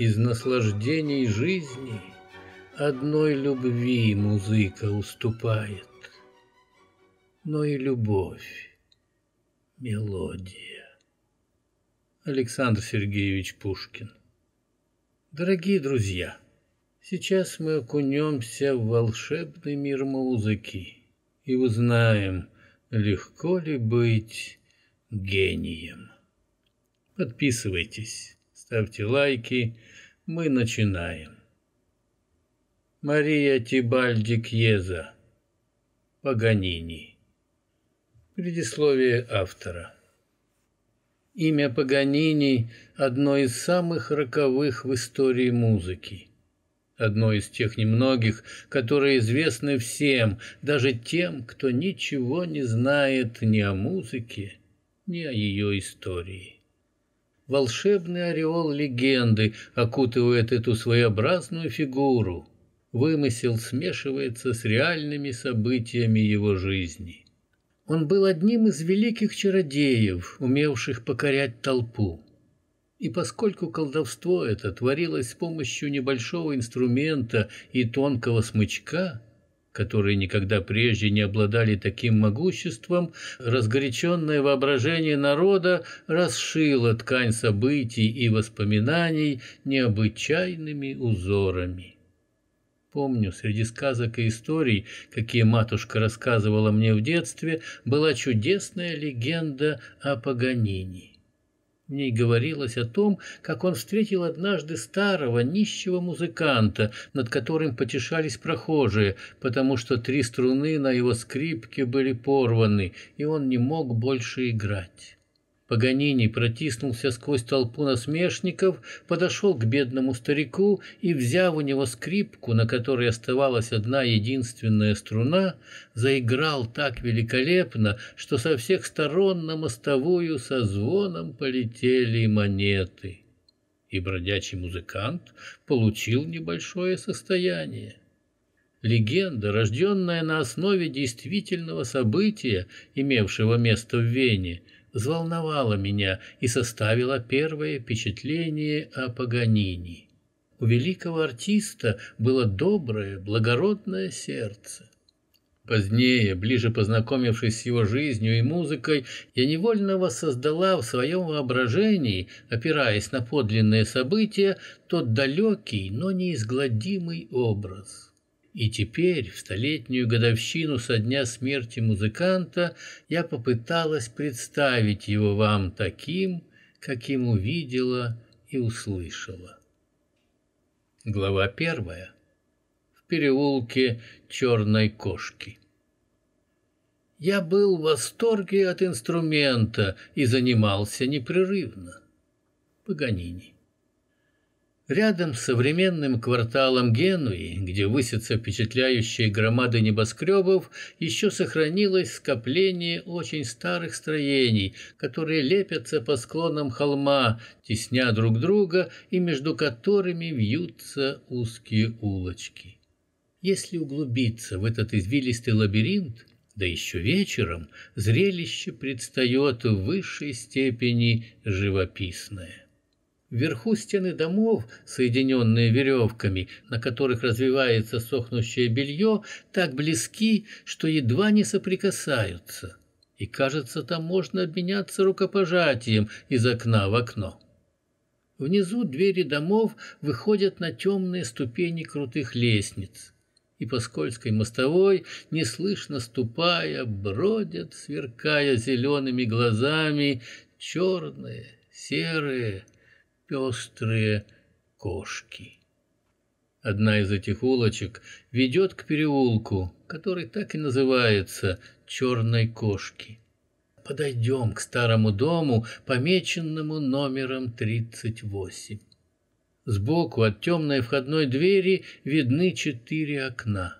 Из наслаждений жизни одной любви музыка уступает, но и любовь — мелодия. Александр Сергеевич Пушкин Дорогие друзья, сейчас мы окунемся в волшебный мир музыки и узнаем, легко ли быть гением. Подписывайтесь, ставьте лайки, мы начинаем. Мария Тибальди Кьеза, Паганини. Предисловие автора. Имя Паганини – одно из самых роковых в истории музыки. Одно из тех немногих, которые известны всем, даже тем, кто ничего не знает ни о музыке, ни о ее истории. Волшебный ореол легенды окутывает эту своеобразную фигуру. Вымысел смешивается с реальными событиями его жизни. Он был одним из великих чародеев, умевших покорять толпу. И поскольку колдовство это творилось с помощью небольшого инструмента и тонкого смычка, которые никогда прежде не обладали таким могуществом, разгоряченное воображение народа расшило ткань событий и воспоминаний необычайными узорами. Помню, среди сказок и историй, какие матушка рассказывала мне в детстве, была чудесная легенда о Паганини. В ней говорилось о том, как он встретил однажды старого нищего музыканта, над которым потешались прохожие, потому что три струны на его скрипке были порваны, и он не мог больше играть. Паганини протиснулся сквозь толпу насмешников, подошел к бедному старику и, взяв у него скрипку, на которой оставалась одна единственная струна, заиграл так великолепно, что со всех сторон на мостовую со звоном полетели монеты. И бродячий музыкант получил небольшое состояние. Легенда, рожденная на основе действительного события, имевшего место в Вене, взволновала меня и составила первое впечатление о Паганини. У великого артиста было доброе, благородное сердце. Позднее, ближе познакомившись с его жизнью и музыкой, я невольно воссоздала в своем воображении, опираясь на подлинные события, тот далекий, но неизгладимый образ. И теперь, в столетнюю годовщину со дня смерти музыканта, я попыталась представить его вам таким, каким увидела и услышала. Глава первая. В переулке Черной кошки. Я был в восторге от инструмента и занимался непрерывно. Паганини. Рядом с современным кварталом Генуи, где высятся впечатляющие громады небоскребов, еще сохранилось скопление очень старых строений, которые лепятся по склонам холма, тесня друг друга и между которыми вьются узкие улочки. Если углубиться в этот извилистый лабиринт, да еще вечером, зрелище предстает в высшей степени живописное. Вверху стены домов, соединенные веревками, на которых развивается сохнущее белье, так близки, что едва не соприкасаются. И, кажется, там можно обменяться рукопожатием из окна в окно. Внизу двери домов выходят на темные ступени крутых лестниц. И по скользкой мостовой, неслышно ступая, бродят, сверкая зелеными глазами, черные, серые, пестрые кошки. Одна из этих улочек ведет к переулку, который так и называется «Черной кошки». Подойдем к старому дому, помеченному номером 38. Сбоку от темной входной двери видны четыре окна.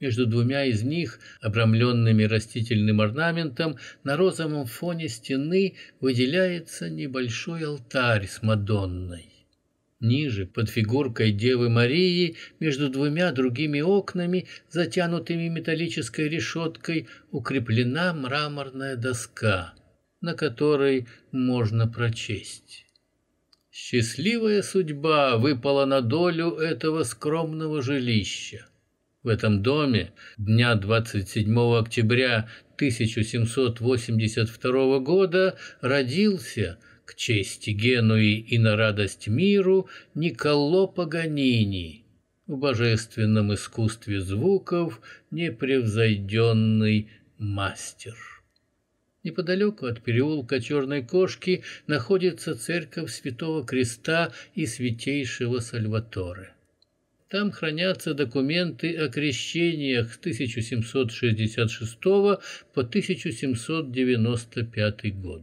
Между двумя из них, обрамленными растительным орнаментом, на розовом фоне стены выделяется небольшой алтарь с Мадонной. Ниже, под фигуркой Девы Марии, между двумя другими окнами, затянутыми металлической решеткой, укреплена мраморная доска, на которой можно прочесть Счастливая судьба выпала на долю этого скромного жилища. В этом доме дня 27 октября 1782 года родился, к чести Генуи и на радость миру, Николо Паганини, в божественном искусстве звуков непревзойденный мастер. Неподалеку от переулка Черной Кошки находится церковь Святого Креста и Святейшего Сальваторе. Там хранятся документы о крещениях с 1766 по 1795 год.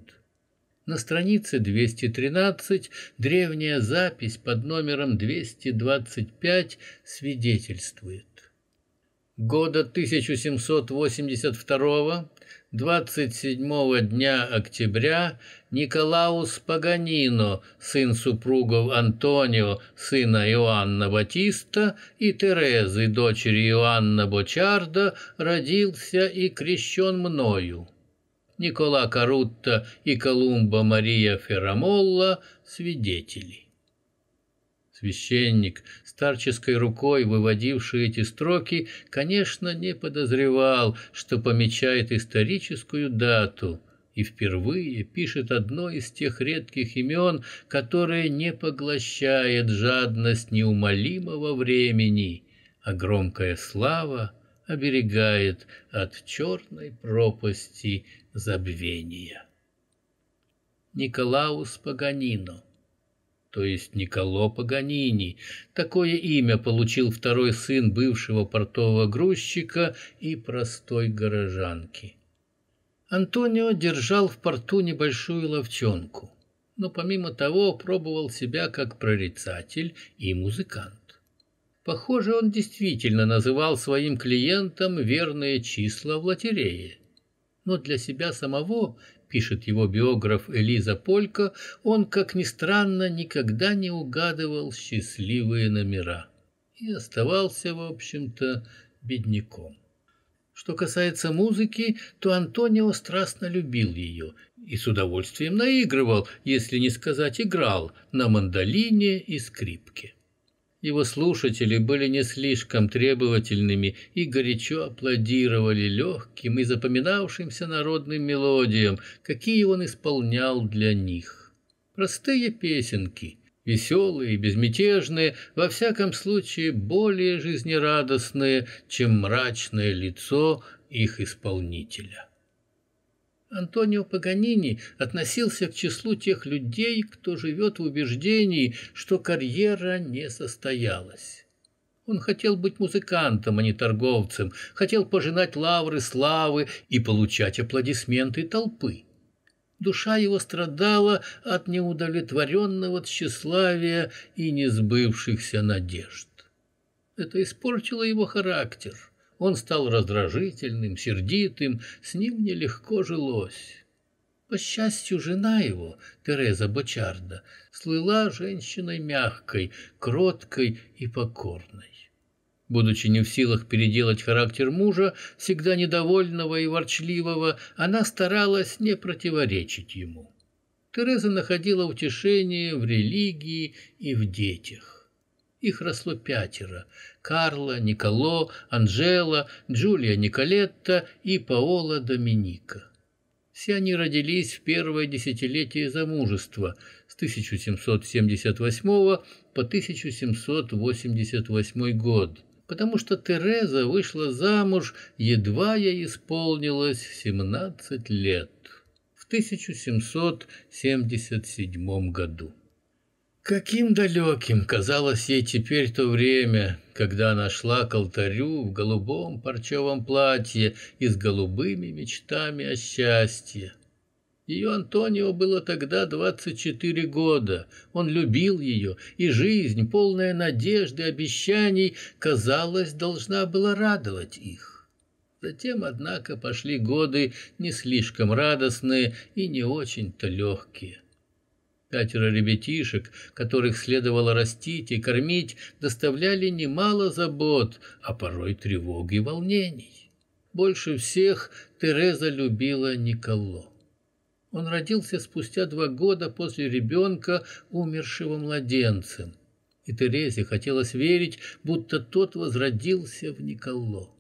На странице 213 древняя запись под номером 225 свидетельствует. Года 1782 27 дня октября Николаус Паганино, сын супругов Антонио, сына Иоанна Батиста, и Терезы, дочери Иоанна Бочарда, родился и крещен мною. Никола Карутта и Колумба Мария Феррамолла – свидетели. Священник, старческой рукой выводивший эти строки, конечно, не подозревал, что помечает историческую дату и впервые пишет одно из тех редких имен, которое не поглощает жадность неумолимого времени, а громкая слава оберегает от черной пропасти забвения. Николаус Паганино то есть Николо Паганини. Такое имя получил второй сын бывшего портового грузчика и простой горожанки. Антонио держал в порту небольшую ловчонку, но помимо того пробовал себя как прорицатель и музыкант. Похоже, он действительно называл своим клиентам верные числа в лотерее. Но для себя самого пишет его биограф Элиза Полька, он, как ни странно, никогда не угадывал счастливые номера и оставался, в общем-то, бедняком. Что касается музыки, то Антонио страстно любил ее и с удовольствием наигрывал, если не сказать играл, на мандолине и скрипке. Его слушатели были не слишком требовательными и горячо аплодировали легким и запоминавшимся народным мелодиям, какие он исполнял для них. Простые песенки, веселые, безмятежные, во всяком случае более жизнерадостные, чем мрачное лицо их исполнителя. Антонио Паганини относился к числу тех людей, кто живет в убеждении, что карьера не состоялась. Он хотел быть музыкантом, а не торговцем, хотел пожинать лавры славы и получать аплодисменты толпы. Душа его страдала от неудовлетворенного тщеславия и несбывшихся надежд. Это испортило его характер – он стал раздражительным, сердитым, с ним нелегко жилось. По счастью, жена его, Тереза Бочарда, слыла женщиной мягкой, кроткой и покорной. Будучи не в силах переделать характер мужа, всегда недовольного и ворчливого, она старалась не противоречить ему. Тереза находила утешение в религии и в детях. Их росло пятеро – Карла, Николо, Анжела, Джулия Николетта и Паола Доминика. Все они родились в первое десятилетие замужества с 1778 по 1788 год, потому что Тереза вышла замуж, едва ей исполнилось 17 лет, в 1777 году. Каким далеким казалось ей теперь то время, когда она шла к алтарю в голубом парчевом платье и с голубыми мечтами о счастье. Ее Антонио было тогда 24 года. Он любил ее, и жизнь, полная надежды обещаний, казалось, должна была радовать их. Затем, однако, пошли годы не слишком радостные и не очень-то легкие. Пятеро ребятишек, которых следовало растить и кормить, доставляли немало забот, а порой тревог и волнений. Больше всех Тереза любила Николо. Он родился спустя два года после ребенка, умершего младенцем. И Терезе хотелось верить, будто тот возродился в Николо.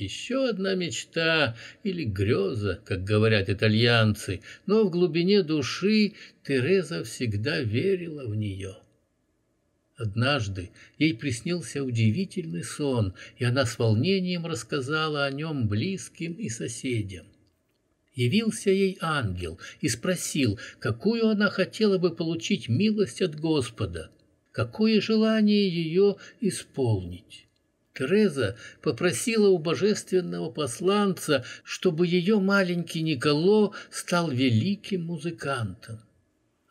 Еще одна мечта или греза, как говорят итальянцы, но в глубине души Тереза всегда верила в нее. Однажды ей приснился удивительный сон, и она с волнением рассказала о нем близким и соседям. Явился ей ангел и спросил, какую она хотела бы получить милость от Господа, какое желание ее исполнить. Тереза попросила у божественного посланца, чтобы ее маленький Николо стал великим музыкантом.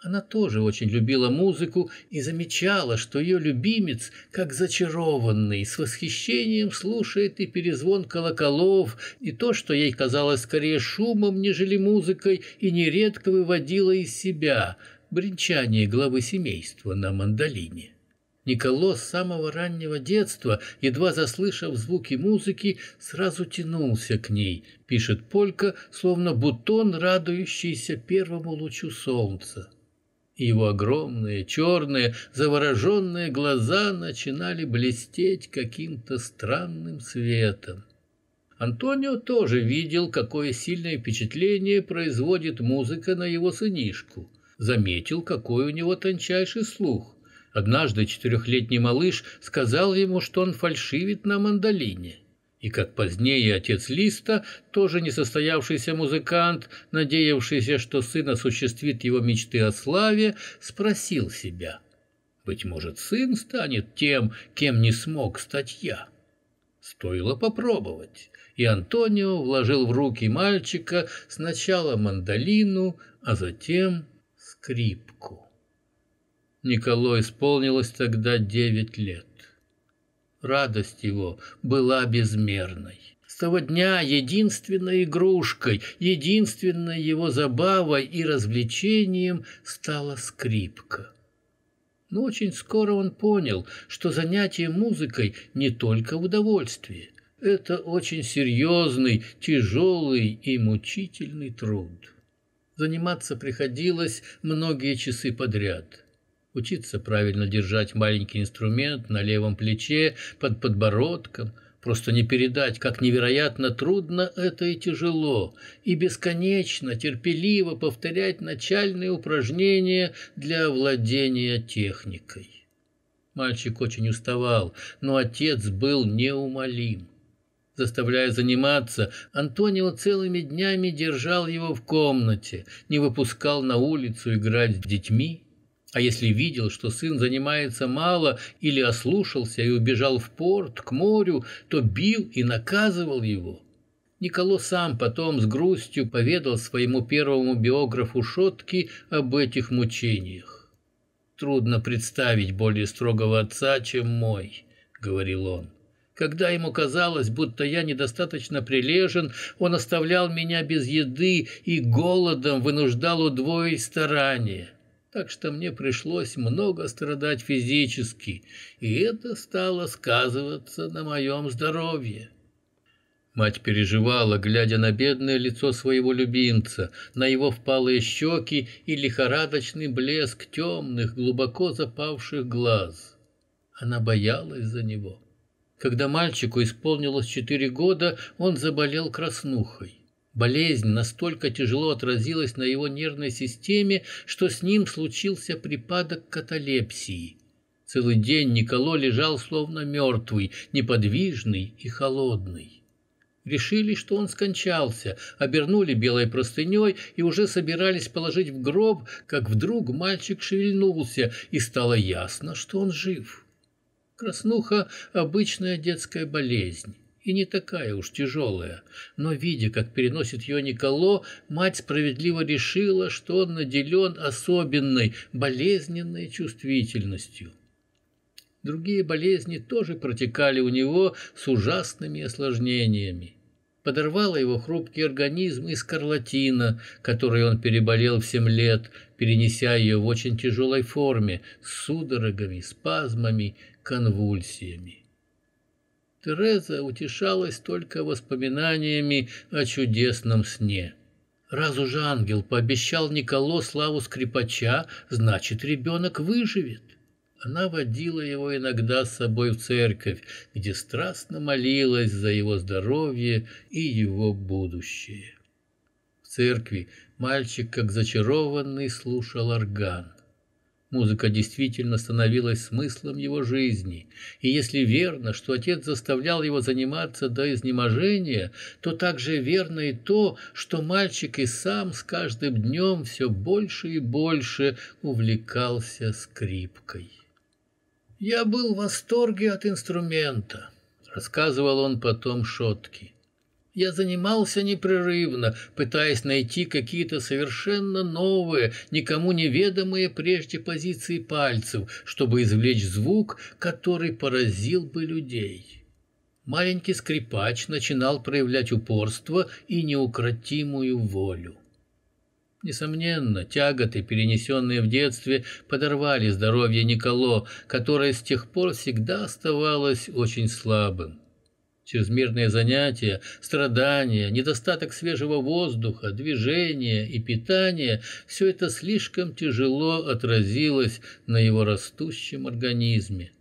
Она тоже очень любила музыку и замечала, что ее любимец, как зачарованный, с восхищением слушает и перезвон колоколов, и то, что ей казалось скорее шумом, нежели музыкой, и нередко выводило из себя бренчание главы семейства на мандолине. Николо с самого раннего детства, едва заслышав звуки музыки, сразу тянулся к ней, пишет Полька, словно бутон, радующийся первому лучу солнца его огромные, черные, завороженные глаза начинали блестеть каким-то странным светом. Антонио тоже видел, какое сильное впечатление производит музыка на его сынишку. Заметил, какой у него тончайший слух. Однажды четырехлетний малыш сказал ему, что он фальшивит на мандолине. И как позднее отец Листа, тоже несостоявшийся музыкант, надеявшийся, что сын осуществит его мечты о славе, спросил себя, «Быть может, сын станет тем, кем не смог стать я?» Стоило попробовать, и Антонио вложил в руки мальчика сначала мандолину, а затем скрипку. Николо исполнилось тогда девять лет. Радость его была безмерной. С того дня единственной игрушкой, единственной его забавой и развлечением стала скрипка. Но очень скоро он понял, что занятие музыкой не только удовольствие. Это очень серьезный, тяжелый и мучительный труд. Заниматься приходилось многие часы подряд – учиться правильно держать маленький инструмент на левом плече под подбородком, просто не передать, как невероятно трудно это и тяжело, и бесконечно, терпеливо повторять начальные упражнения для владения техникой. Мальчик очень уставал, но отец был неумолим. Заставляя заниматься, Антонио целыми днями держал его в комнате, не выпускал на улицу играть с детьми, а если видел, что сын занимается мало или ослушался и убежал в порт, к морю, то бил и наказывал его. Николо сам потом с грустью поведал своему первому биографу Шотки об этих мучениях. «Трудно представить более строгого отца, чем мой», — говорил он. Когда ему казалось, будто я недостаточно прилежен, он оставлял меня без еды и голодом вынуждал удвоить старания так что мне пришлось много страдать физически, и это стало сказываться на моем здоровье. Мать переживала, глядя на бедное лицо своего любимца, на его впалые щеки и лихорадочный блеск темных, глубоко запавших глаз. Она боялась за него. Когда мальчику исполнилось четыре года, он заболел краснухой. Болезнь настолько тяжело отразилась на его нервной системе, что с ним случился припадок каталепсии. Целый день Николо лежал словно мертвый, неподвижный и холодный. Решили, что он скончался, обернули белой простыней и уже собирались положить в гроб, как вдруг мальчик шевельнулся, и стало ясно, что он жив. Краснуха – обычная детская болезнь и не такая уж тяжелая. Но, видя, как переносит ее Николо, мать справедливо решила, что он наделен особенной, болезненной чувствительностью. Другие болезни тоже протекали у него с ужасными осложнениями. Подорвала его хрупкий организм и скарлатина, которой он переболел в семь лет, перенеся ее в очень тяжелой форме, с судорогами, спазмами, конвульсиями. Тереза утешалась только воспоминаниями о чудесном сне. Раз уже ангел пообещал Николо славу скрипача, значит, ребенок выживет. Она водила его иногда с собой в церковь, где страстно молилась за его здоровье и его будущее. В церкви мальчик, как зачарованный, слушал орган. Музыка действительно становилась смыслом его жизни, и если верно, что отец заставлял его заниматься до изнеможения, то также верно и то, что мальчик и сам с каждым днем все больше и больше увлекался скрипкой. «Я был в восторге от инструмента», — рассказывал он потом Шотки. Я занимался непрерывно, пытаясь найти какие-то совершенно новые, никому неведомые прежде позиции пальцев, чтобы извлечь звук, который поразил бы людей. Маленький скрипач начинал проявлять упорство и неукротимую волю. Несомненно, тяготы, перенесенные в детстве, подорвали здоровье Николо, которое с тех пор всегда оставалось очень слабым. Чрезмерные занятия, страдания, недостаток свежего воздуха, движения и питания – все это слишком тяжело отразилось на его растущем организме.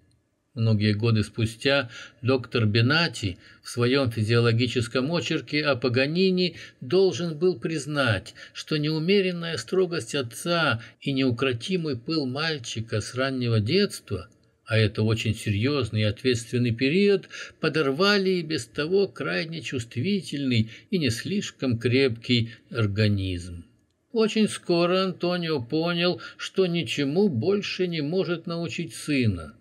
Многие годы спустя доктор Бенати в своем физиологическом очерке о Паганини должен был признать, что неумеренная строгость отца и неукротимый пыл мальчика с раннего детства – а это очень серьезный и ответственный период, подорвали и без того крайне чувствительный и не слишком крепкий организм. Очень скоро Антонио понял, что ничему больше не может научить сына,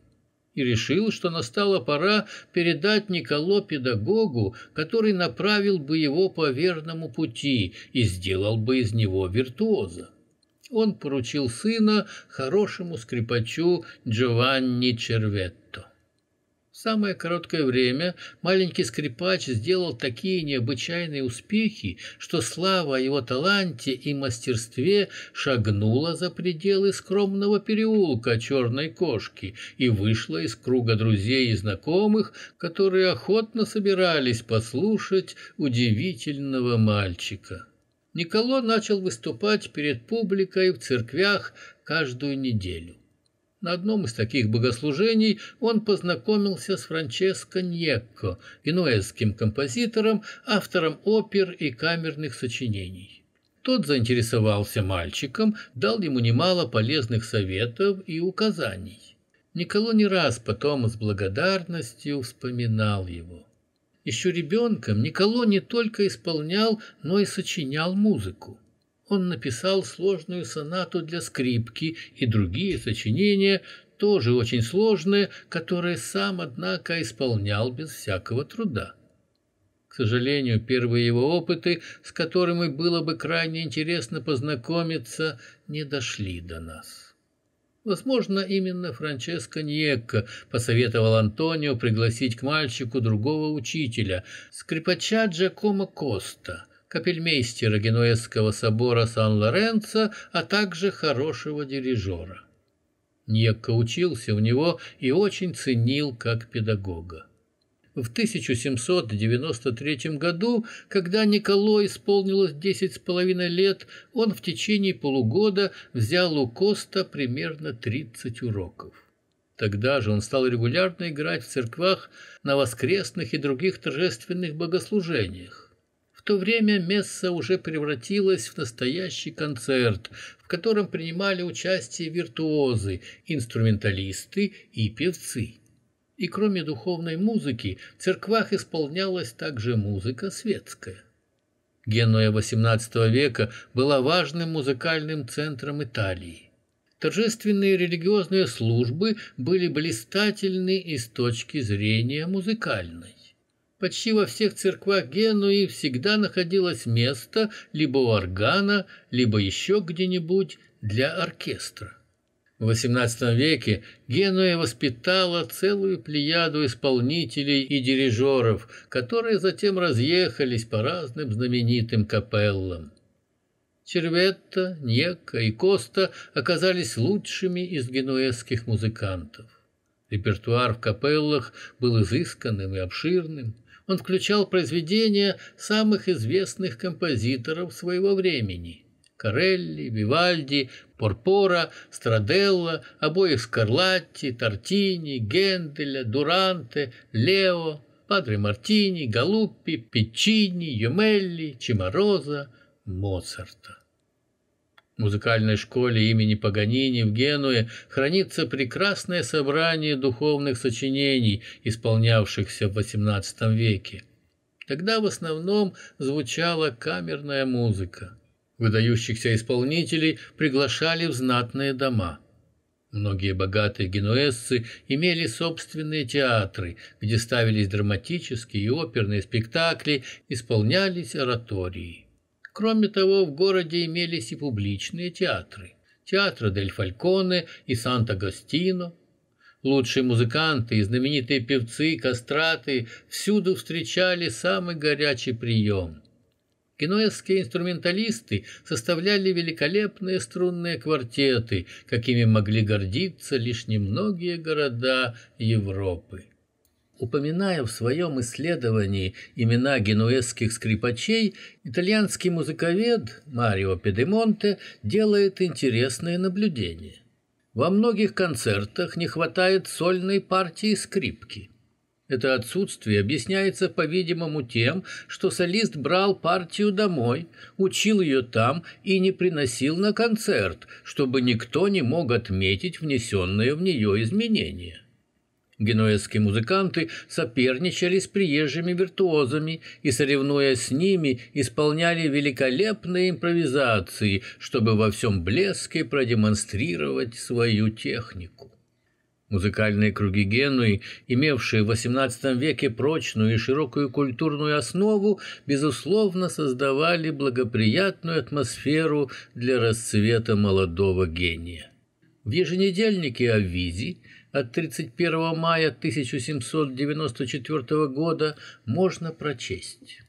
и решил, что настала пора передать Николо педагогу, который направил бы его по верному пути и сделал бы из него виртуоза он поручил сына хорошему скрипачу Джованни Черветто. В самое короткое время маленький скрипач сделал такие необычайные успехи, что слава о его таланте и мастерстве шагнула за пределы скромного переулка черной кошки и вышла из круга друзей и знакомых, которые охотно собирались послушать удивительного мальчика. Николо начал выступать перед публикой в церквях каждую неделю. На одном из таких богослужений он познакомился с Франческо Ньекко, генуэзским композитором, автором опер и камерных сочинений. Тот заинтересовался мальчиком, дал ему немало полезных советов и указаний. Николо не раз потом с благодарностью вспоминал его. Еще ребенком Николо не только исполнял, но и сочинял музыку. Он написал сложную сонату для скрипки и другие сочинения, тоже очень сложные, которые сам, однако, исполнял без всякого труда. К сожалению, первые его опыты, с которыми было бы крайне интересно познакомиться, не дошли до нас. Возможно, именно Франческо Ньекко посоветовал Антонио пригласить к мальчику другого учителя, скрипача Джакомо Коста, капельмейстера Генуэзского собора Сан-Лоренцо, а также хорошего дирижера. Ньекко учился у него и очень ценил как педагога. В 1793 году, когда Николо исполнилось десять с половиной лет, он в течение полугода взял у Коста примерно 30 уроков. Тогда же он стал регулярно играть в церквах на воскресных и других торжественных богослужениях. В то время месса уже превратилась в настоящий концерт, в котором принимали участие виртуозы, инструменталисты и певцы. И кроме духовной музыки, в церквах исполнялась также музыка светская. Генуя XVIII века была важным музыкальным центром Италии. Торжественные религиозные службы были блистательны и с точки зрения музыкальной. Почти во всех церквах Генуи всегда находилось место либо у органа, либо еще где-нибудь для оркестра. В XVIII веке Генуя воспитала целую плеяду исполнителей и дирижеров, которые затем разъехались по разным знаменитым капеллам. Черветта, Ньекка и Коста оказались лучшими из генуэзских музыкантов. Репертуар в капеллах был изысканным и обширным. Он включал произведения самых известных композиторов своего времени – Карелли, Вивальди, Порпора, Страделла, обоих Скарлатти, Тортини, Генделя, Дуранте, Лео, Падре Мартини, Галуппи, Пиччини, Юмелли, Чимороза, Моцарта. В музыкальной школе имени Паганини в Генуе хранится прекрасное собрание духовных сочинений, исполнявшихся в XVIII веке. Тогда в основном звучала камерная музыка. Выдающихся исполнителей приглашали в знатные дома. Многие богатые генуэзцы имели собственные театры, где ставились драматические и оперные спектакли, исполнялись оратории. Кроме того, в городе имелись и публичные театры. Театр Дель Фальконе и Санта-Гастино. Лучшие музыканты и знаменитые певцы, кастраты всюду встречали самый горячий прием. Генуэзские инструменталисты составляли великолепные струнные квартеты, какими могли гордиться лишь немногие города Европы. Упоминая в своем исследовании имена генуэзских скрипачей, итальянский музыковед Марио Педемонте делает интересные наблюдения. Во многих концертах не хватает сольной партии скрипки. Это отсутствие объясняется, по-видимому, тем, что солист брал партию домой, учил ее там и не приносил на концерт, чтобы никто не мог отметить внесенные в нее изменения. Генуэзские музыканты соперничали с приезжими виртуозами и, соревнуясь с ними, исполняли великолепные импровизации, чтобы во всем блеске продемонстрировать свою технику. Музыкальные круги Генуи, имевшие в XVIII веке прочную и широкую культурную основу, безусловно, создавали благоприятную атмосферу для расцвета молодого гения. В еженедельнике «Авизи» от 31 мая 1794 года можно прочесть.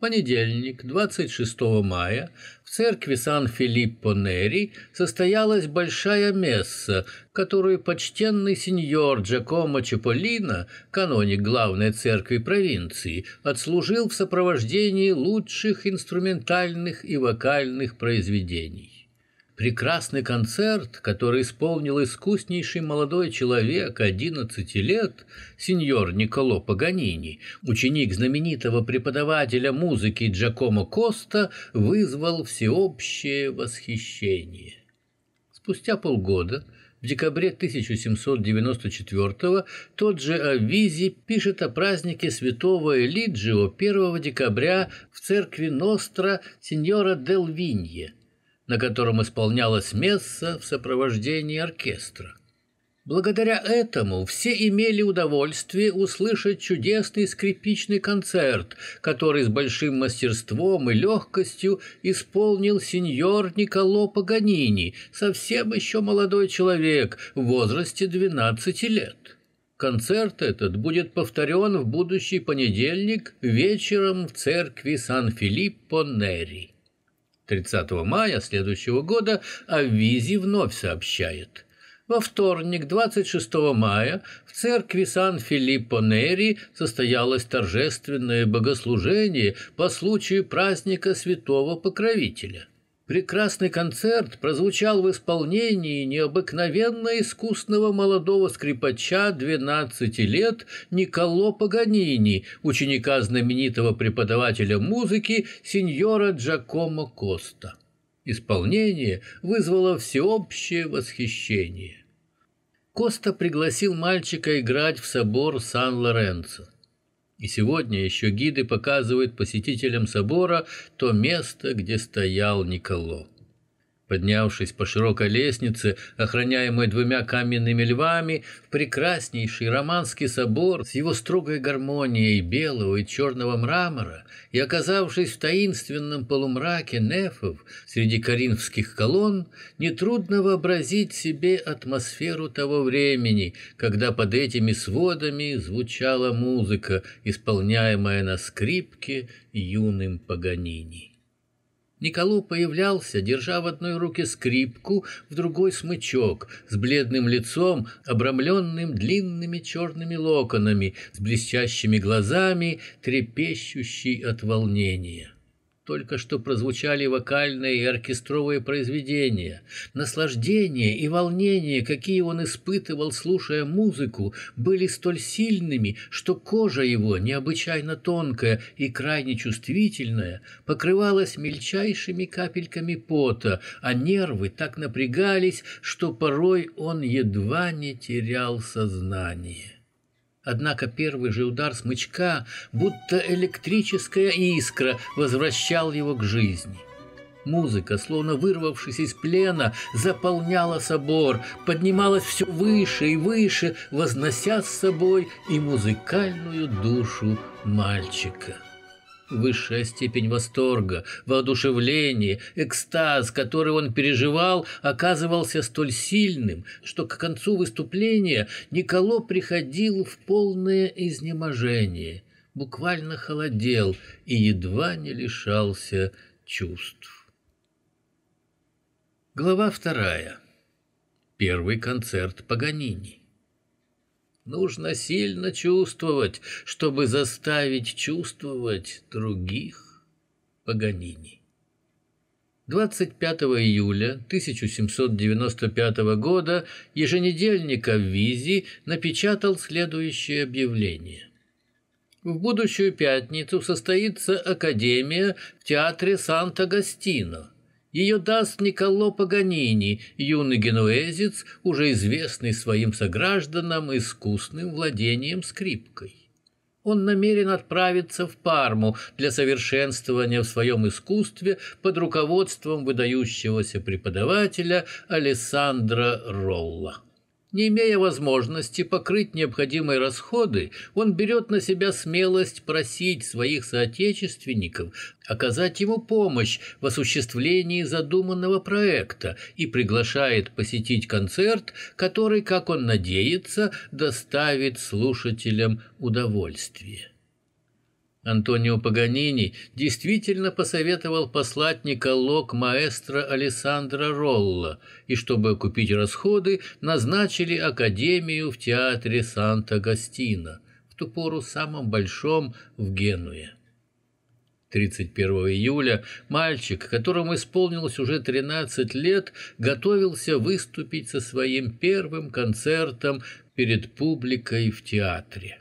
Понедельник, 26 мая, в церкви Сан-Филиппо Нери состоялась большая месса, которую почтенный сеньор Джакомо Чаполино, каноник главной церкви провинции, отслужил в сопровождении лучших инструментальных и вокальных произведений. Прекрасный концерт, который исполнил искуснейший молодой человек 11 лет, сеньор Николо Паганини, ученик знаменитого преподавателя музыки Джакомо Коста, вызвал всеобщее восхищение. Спустя полгода, в декабре 1794 тот же Авизи пишет о празднике святого Элиджио 1 декабря в церкви Ностра сеньора Дел Винье – на котором исполнялась месса в сопровождении оркестра. Благодаря этому все имели удовольствие услышать чудесный скрипичный концерт, который с большим мастерством и легкостью исполнил сеньор Николо Паганини, совсем еще молодой человек в возрасте 12 лет. Концерт этот будет повторен в будущий понедельник вечером в церкви Сан-Филиппо Нери. 30 мая следующего года Авизи вновь сообщает. Во вторник, 26 мая, в церкви Сан-Филиппо Нери состоялось торжественное богослужение по случаю праздника Святого Покровителя. Прекрасный концерт прозвучал в исполнении необыкновенно искусного молодого скрипача 12 лет Николо Паганини, ученика знаменитого преподавателя музыки сеньора Джакомо Коста. Исполнение вызвало всеобщее восхищение. Коста пригласил мальчика играть в собор Сан-Лоренцо. И сегодня еще гиды показывают посетителям собора то место, где стоял Николо. Поднявшись по широкой лестнице, охраняемой двумя каменными львами, в прекраснейший романский собор с его строгой гармонией белого и черного мрамора, и оказавшись в таинственном полумраке нефов среди коринфских колонн, нетрудно вообразить себе атмосферу того времени, когда под этими сводами звучала музыка, исполняемая на скрипке юным Паганини. Николо появлялся, держа в одной руке скрипку, в другой смычок, с бледным лицом, обрамленным длинными черными локонами, с блестящими глазами, трепещущий от волнения. Только что прозвучали вокальные и оркестровые произведения. Наслаждение и волнение, какие он испытывал, слушая музыку, были столь сильными, что кожа его, необычайно тонкая и крайне чувствительная, покрывалась мельчайшими капельками пота, а нервы так напрягались, что порой он едва не терял сознание. Однако первый же удар смычка, будто электрическая искра, возвращал его к жизни. Музыка, словно вырвавшись из плена, заполняла собор, поднималась все выше и выше, вознося с собой и музыкальную душу мальчика. Высшая степень восторга, воодушевления, экстаз, который он переживал, оказывался столь сильным, что к концу выступления Николо приходил в полное изнеможение, буквально холодел и едва не лишался чувств. Глава вторая. Первый концерт Паганини. Нужно сильно чувствовать, чтобы заставить чувствовать других. Паганини. 25 июля 1795 года еженедельник Аввизи напечатал следующее объявление. В будущую пятницу состоится Академия в театре Санта-Гастино – ее даст Николо Паганини, юный генуэзец, уже известный своим согражданам искусным владением скрипкой. Он намерен отправиться в Парму для совершенствования в своем искусстве под руководством выдающегося преподавателя Алессандро Ролла. Не имея возможности покрыть необходимые расходы, он берет на себя смелость просить своих соотечественников оказать ему помощь в осуществлении задуманного проекта и приглашает посетить концерт, который, как он надеется, доставит слушателям удовольствие. Антонио Паганини действительно посоветовал послать Николо к маэстро Алессандро Ролло, и чтобы окупить расходы, назначили академию в театре Санта-Гастино, в ту пору самом большом в Генуе. 31 июля мальчик, которому исполнилось уже 13 лет, готовился выступить со своим первым концертом перед публикой в театре.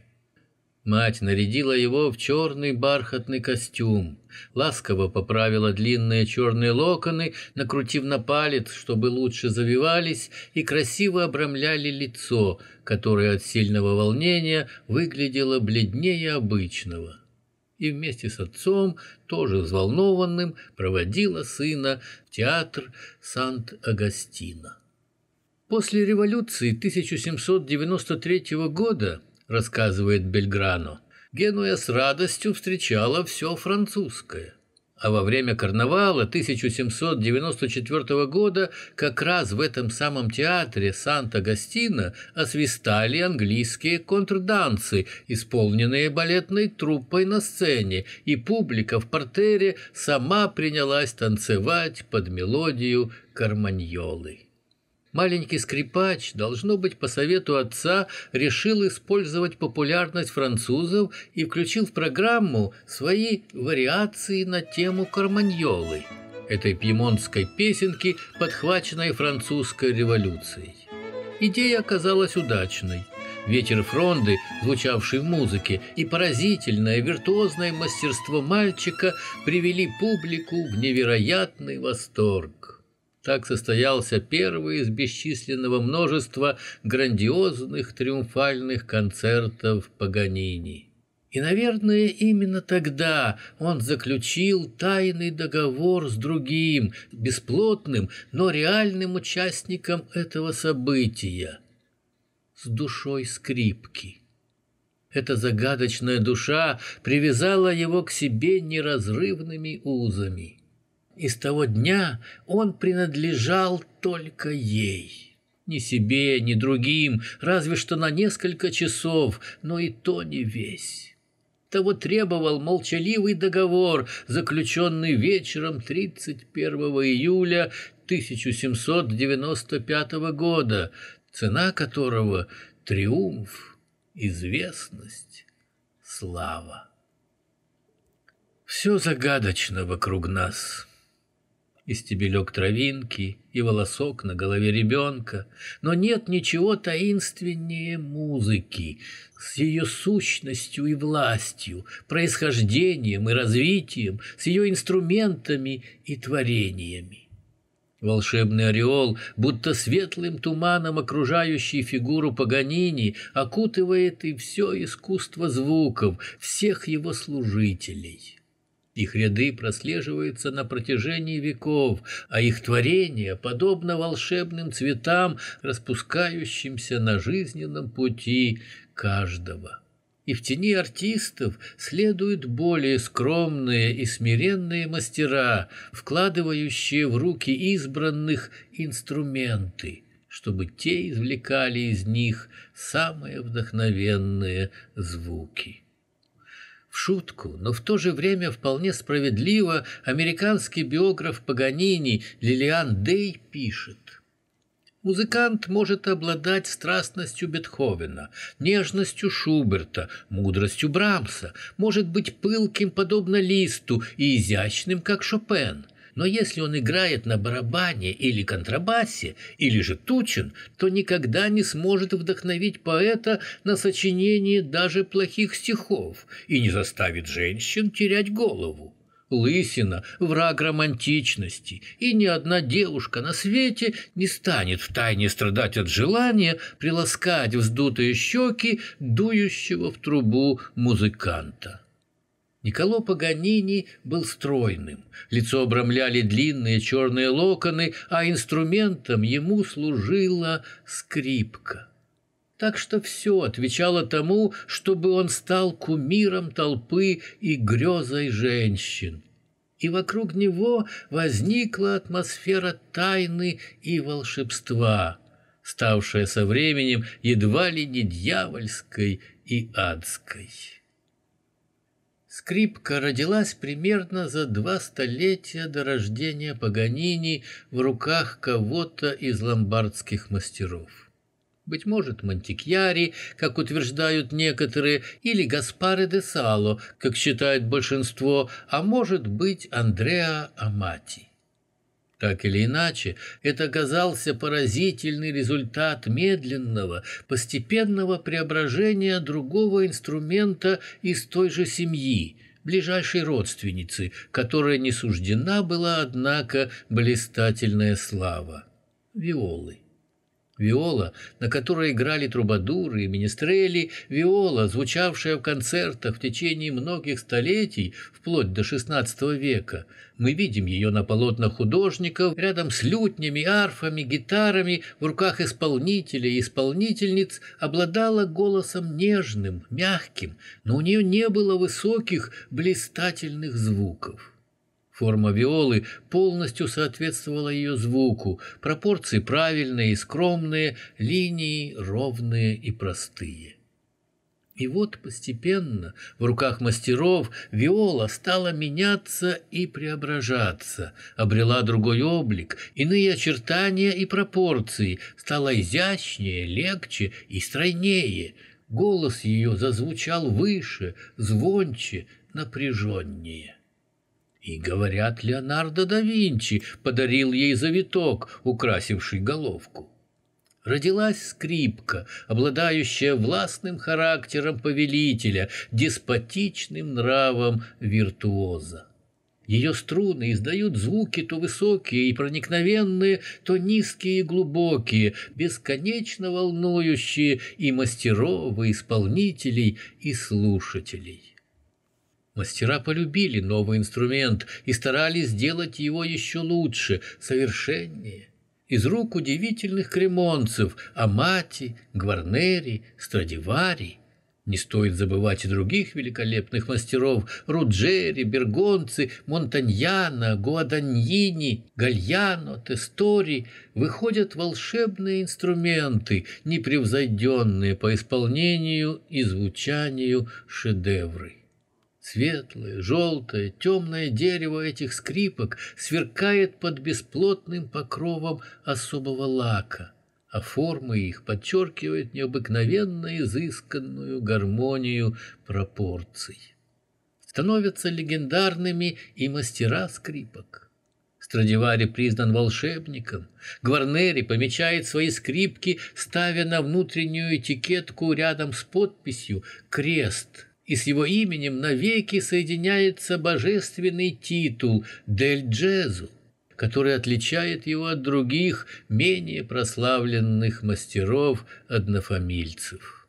Мать нарядила его в черный бархатный костюм, ласково поправила длинные черные локоны, накрутив на палец, чтобы лучше завивались, и красиво обрамляли лицо, которое от сильного волнения выглядело бледнее обычного. И вместе с отцом, тоже взволнованным, проводила сына в театр Сант-Агастино. После революции 1793 года рассказывает Бельграно, Генуя с радостью встречала все французское. А во время карнавала 1794 года как раз в этом самом театре Санта-Гастино освистали английские контрдансы, исполненные балетной труппой на сцене, и публика в портере сама принялась танцевать под мелодию карманьолы. Маленький скрипач, должно быть, по совету отца, решил использовать популярность французов и включил в программу свои вариации на тему карманьолы, этой пьемонтской песенки, подхваченной французской революцией. Идея оказалась удачной. Ветер фронды, звучавший в музыке, и поразительное виртуозное мастерство мальчика привели публику в невероятный восторг. Так состоялся первый из бесчисленного множества грандиозных триумфальных концертов Паганини. И, наверное, именно тогда он заключил тайный договор с другим, бесплотным, но реальным участником этого события, с душой скрипки. Эта загадочная душа привязала его к себе неразрывными узами и с того дня он принадлежал только ей. Ни себе, ни другим, разве что на несколько часов, но и то не весь. Того требовал молчаливый договор, заключенный вечером 31 июля 1795 года, цена которого — триумф, известность, слава. Все загадочно вокруг нас. И стебелек травинки, и волосок на голове ребенка, но нет ничего таинственнее музыки с ее сущностью и властью, происхождением и развитием, с ее инструментами и творениями. Волшебный ореол, будто светлым туманом окружающий фигуру Паганини, окутывает и все искусство звуков, всех его служителей. Их ряды прослеживаются на протяжении веков, а их творение подобно волшебным цветам, распускающимся на жизненном пути каждого. И в тени артистов следуют более скромные и смиренные мастера, вкладывающие в руки избранных инструменты, чтобы те извлекали из них самые вдохновенные звуки. В шутку, но в то же время вполне справедливо американский биограф Паганини Лилиан Дей пишет. Музыкант может обладать страстностью Бетховена, нежностью Шуберта, мудростью Брамса, может быть пылким, подобно Листу, и изящным, как Шопен – но если он играет на барабане или контрабасе, или же тучен, то никогда не сможет вдохновить поэта на сочинение даже плохих стихов и не заставит женщин терять голову. Лысина – враг романтичности, и ни одна девушка на свете не станет втайне страдать от желания приласкать вздутые щеки дующего в трубу музыканта. Николо Паганини был стройным, лицо обрамляли длинные черные локоны, а инструментом ему служила скрипка. Так что все отвечало тому, чтобы он стал кумиром толпы и грезой женщин. И вокруг него возникла атмосфера тайны и волшебства, ставшая со временем едва ли не дьявольской и адской. Скрипка родилась примерно за два столетия до рождения Паганини в руках кого-то из ломбардских мастеров. Быть может, Монтикьяри, как утверждают некоторые, или Гаспаре де Сало, как считает большинство, а может быть, Андреа Амати. Так или иначе, это оказался поразительный результат медленного, постепенного преображения другого инструмента из той же семьи, ближайшей родственницы, которая не суждена была, однако, блистательная слава – виолы. Виола, на которой играли трубадуры и министрели, виола, звучавшая в концертах в течение многих столетий, вплоть до XVI века. Мы видим ее на полотнах художников, рядом с лютнями, арфами, гитарами, в руках исполнителей и исполнительниц, обладала голосом нежным, мягким, но у нее не было высоких, блистательных звуков. Форма виолы полностью соответствовала ее звуку, пропорции правильные и скромные, линии ровные и простые. И вот постепенно в руках мастеров виола стала меняться и преображаться, обрела другой облик, иные очертания и пропорции, стала изящнее, легче и стройнее. Голос ее зазвучал выше, звонче, напряженнее. И, говорят, Леонардо да Винчи подарил ей завиток, украсивший головку. Родилась скрипка, обладающая властным характером повелителя, деспотичным нравом виртуоза. Ее струны издают звуки то высокие и проникновенные, то низкие и глубокие, бесконечно волнующие и мастеров, и исполнителей, и слушателей. Мастера полюбили новый инструмент и старались сделать его еще лучше, совершеннее. Из рук удивительных кремонцев – Амати, Гварнери, Страдивари. Не стоит забывать и других великолепных мастеров – Руджери, Бергонцы, Монтаньяна, Гуаданьини, Гальяно, Тестори. Выходят волшебные инструменты, непревзойденные по исполнению и звучанию шедевры. Светлое, желтое, темное дерево этих скрипок сверкает под бесплотным покровом особого лака, а формы их подчеркивают необыкновенно изысканную гармонию пропорций. Становятся легендарными и мастера скрипок. Страдивари признан волшебником. Гварнери помечает свои скрипки, ставя на внутреннюю этикетку рядом с подписью «Крест», и с его именем навеки соединяется божественный титул «Дель Джезу», который отличает его от других, менее прославленных мастеров-однофамильцев.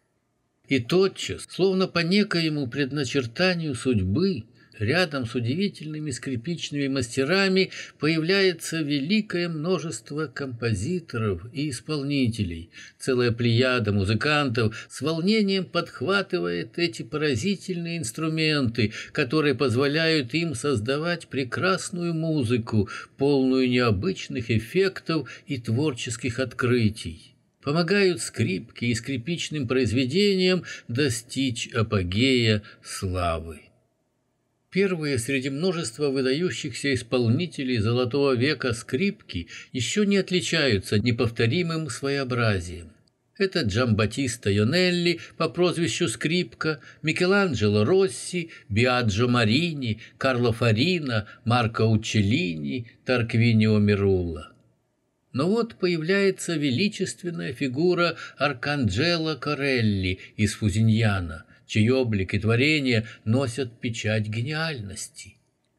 И тотчас, словно по некоему предначертанию судьбы, Рядом с удивительными скрипичными мастерами появляется великое множество композиторов и исполнителей. Целая плеяда музыкантов с волнением подхватывает эти поразительные инструменты, которые позволяют им создавать прекрасную музыку, полную необычных эффектов и творческих открытий помогают скрипке и скрипичным произведениям достичь апогея славы. Первые среди множества выдающихся исполнителей золотого века скрипки еще не отличаются неповторимым своеобразием. Это Джамбатиста Йонелли по прозвищу Скрипка, Микеланджело Росси, Биаджо Марини, Карло Фарина, Марко Учеллини, Тарквинио Мирулла. Но вот появляется величественная фигура Арканджело Корелли из Фузиньяна – чей облик и творение носят печать гениальности.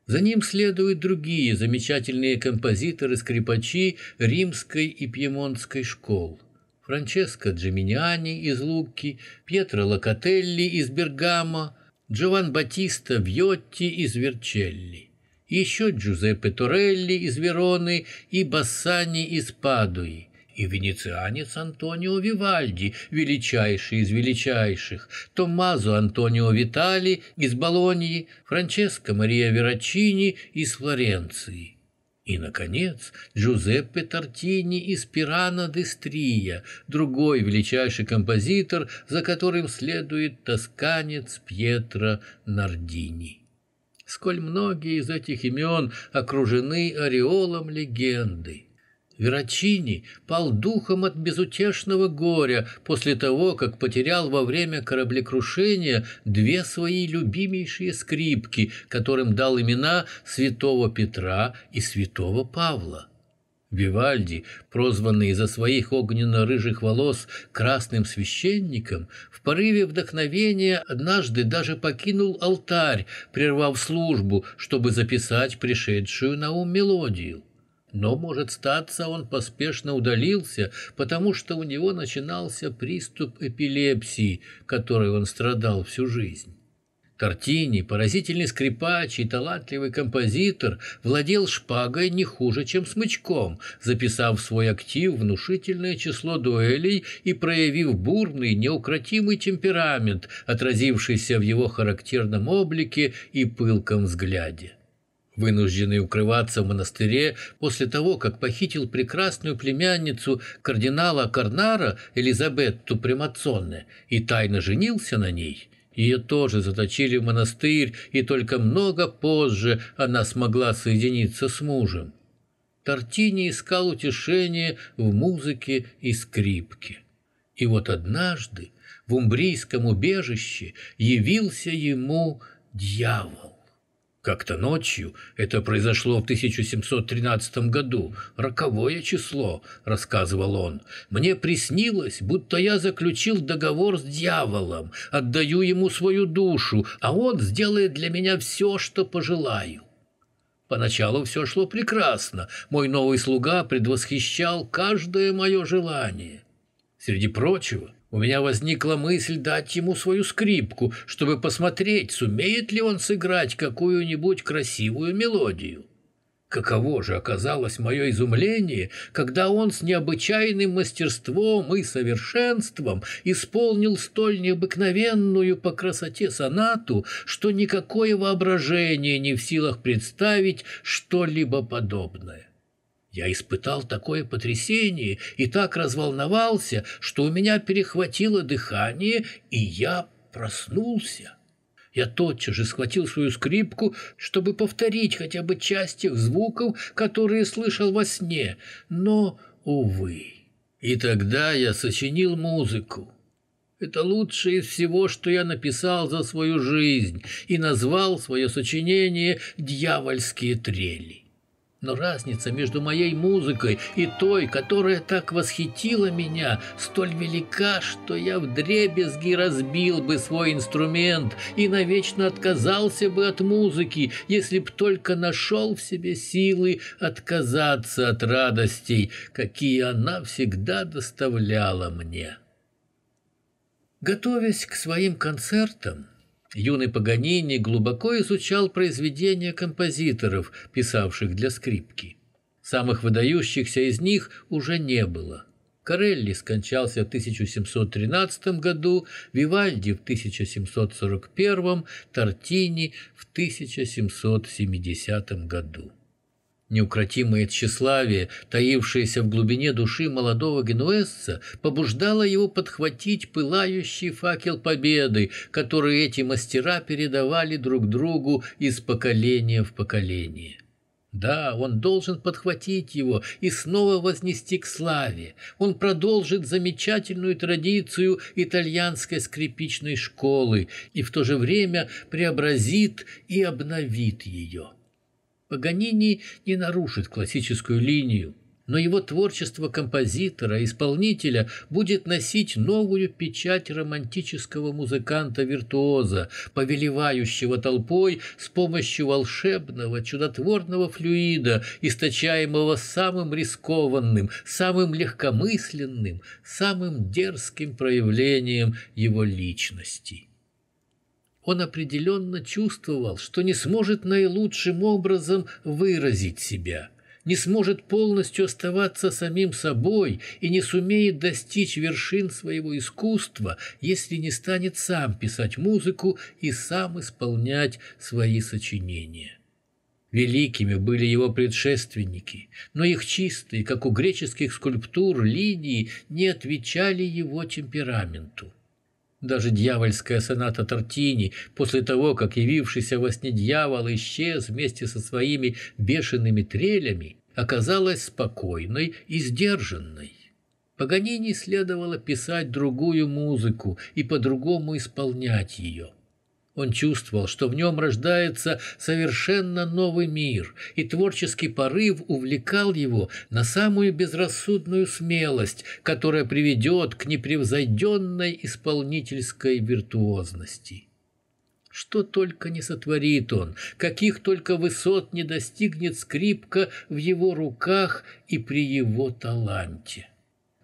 За ним следуют другие замечательные композиторы-скрипачи римской и пьемонтской школ. Франческо Джиминиани из Луки, Пьетро Локотелли из Бергамо, Джован Батиста Вьотти из Верчелли, еще Джузеппе Торелли из Вероны и Бассани из Падуи, и венецианец Антонио Вивальди, величайший из величайших, Томмазо Антонио Витали из Болоньи, Франческо Мария Верачини из Флоренции. И, наконец, Джузеппе Тортини из Пирана де Стрия, другой величайший композитор, за которым следует тосканец Пьетро Нардини. Сколь многие из этих имен окружены ореолом легенды. Верачини пал духом от безутешного горя после того, как потерял во время кораблекрушения две свои любимейшие скрипки, которым дал имена святого Петра и святого Павла. Вивальди, прозванный из-за своих огненно-рыжих волос красным священником, в порыве вдохновения однажды даже покинул алтарь, прервав службу, чтобы записать пришедшую на ум мелодию. Но, может статься, он поспешно удалился, потому что у него начинался приступ эпилепсии, которой он страдал всю жизнь. Тортини, поразительный скрипач и талантливый композитор, владел шпагой не хуже, чем смычком, записав в свой актив внушительное число дуэлей и проявив бурный, неукротимый темперамент, отразившийся в его характерном облике и пылком взгляде вынужденный укрываться в монастыре после того, как похитил прекрасную племянницу кардинала Карнара Элизабетту Примацонне и тайно женился на ней. Ее тоже заточили в монастырь, и только много позже она смогла соединиться с мужем. Тортини искал утешение в музыке и скрипке. И вот однажды в умбрийском убежище явился ему дьявол. Как-то ночью, это произошло в 1713 году, роковое число, рассказывал он, мне приснилось, будто я заключил договор с дьяволом, отдаю ему свою душу, а он сделает для меня все, что пожелаю. Поначалу все шло прекрасно, мой новый слуга предвосхищал каждое мое желание. Среди прочего, у меня возникла мысль дать ему свою скрипку, чтобы посмотреть, сумеет ли он сыграть какую-нибудь красивую мелодию. Каково же оказалось мое изумление, когда он с необычайным мастерством и совершенством исполнил столь необыкновенную по красоте сонату, что никакое воображение не в силах представить что-либо подобное. Я испытал такое потрясение и так разволновался, что у меня перехватило дыхание, и я проснулся. Я тотчас же схватил свою скрипку, чтобы повторить хотя бы часть тех звуков, которые слышал во сне, но, увы. И тогда я сочинил музыку. Это лучшее из всего, что я написал за свою жизнь, и назвал свое сочинение «Дьявольские трели». Но разница между моей музыкой и той, которая так восхитила меня, столь велика, что я вдребезги разбил бы свой инструмент и навечно отказался бы от музыки, если б только нашел в себе силы отказаться от радостей, какие она всегда доставляла мне. Готовясь к своим концертам, Юный Паганини глубоко изучал произведения композиторов, писавших для скрипки. Самых выдающихся из них уже не было. Карелли скончался в 1713 году, Вивальди в 1741, Тортини в 1770 году. Неукротимое тщеславие, таившееся в глубине души молодого генуэзца, побуждало его подхватить пылающий факел победы, который эти мастера передавали друг другу из поколения в поколение. Да, он должен подхватить его и снова вознести к славе. Он продолжит замечательную традицию итальянской скрипичной школы и в то же время преобразит и обновит ее. Паганини не нарушит классическую линию, но его творчество композитора, исполнителя будет носить новую печать романтического музыканта-виртуоза, повелевающего толпой с помощью волшебного, чудотворного флюида, источаемого самым рискованным, самым легкомысленным, самым дерзким проявлением его личности. Он определенно чувствовал, что не сможет наилучшим образом выразить себя, не сможет полностью оставаться самим собой и не сумеет достичь вершин своего искусства, если не станет сам писать музыку и сам исполнять свои сочинения. Великими были его предшественники, но их чистые, как у греческих скульптур, линии не отвечали его темпераменту. Даже дьявольская соната Тортини, после того, как явившийся во сне дьявол исчез вместе со своими бешеными трелями, оказалась спокойной и сдержанной. Паганини следовало писать другую музыку и по-другому исполнять ее – он чувствовал, что в нем рождается совершенно новый мир, и творческий порыв увлекал его на самую безрассудную смелость, которая приведет к непревзойденной исполнительской виртуозности. Что только не сотворит он, каких только высот не достигнет скрипка в его руках и при его таланте.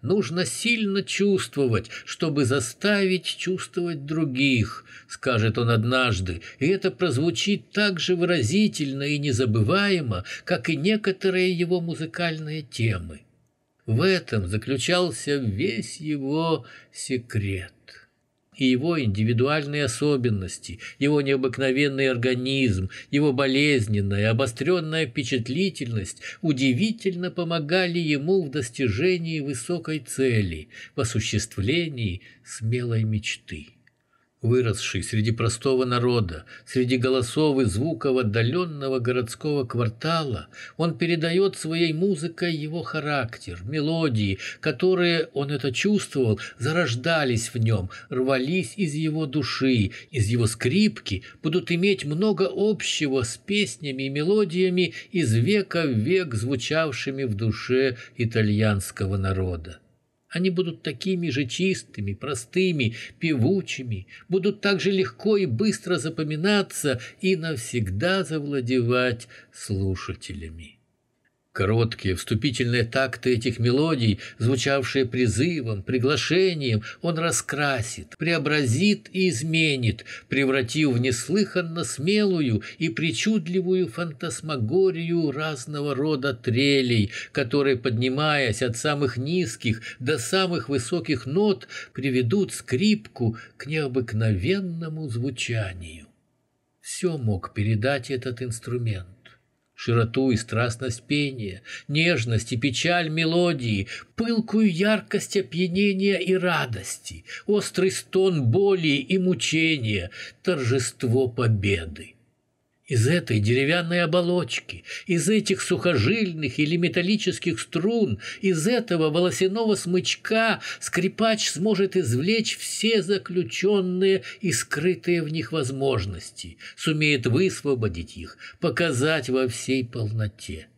Нужно сильно чувствовать, чтобы заставить чувствовать других, скажет он однажды, и это прозвучит так же выразительно и незабываемо, как и некоторые его музыкальные темы. В этом заключался весь его секрет и его индивидуальные особенности, его необыкновенный организм, его болезненная, обостренная впечатлительность удивительно помогали ему в достижении высокой цели, в осуществлении смелой мечты. Выросший среди простого народа, среди голосов и звуков отдаленного городского квартала, он передает своей музыкой его характер, мелодии, которые, он это чувствовал, зарождались в нем, рвались из его души, из его скрипки, будут иметь много общего с песнями и мелодиями из века в век звучавшими в душе итальянского народа. Они будут такими же чистыми, простыми, певучими, будут так же легко и быстро запоминаться и навсегда завладевать слушателями. Короткие вступительные такты этих мелодий, звучавшие призывом, приглашением, он раскрасит, преобразит и изменит, превратив в неслыханно смелую и причудливую фантасмагорию разного рода трелей, которые, поднимаясь от самых низких до самых высоких нот, приведут скрипку к необыкновенному звучанию. Все мог передать этот инструмент широту и страстность пения, нежность и печаль мелодии, пылкую яркость опьянения и радости, острый стон боли и мучения, торжество победы. Из этой деревянной оболочки, из этих сухожильных или металлических струн, из этого волосяного смычка скрипач сможет извлечь все заключенные и скрытые в них возможности, сумеет высвободить их, показать во всей полноте.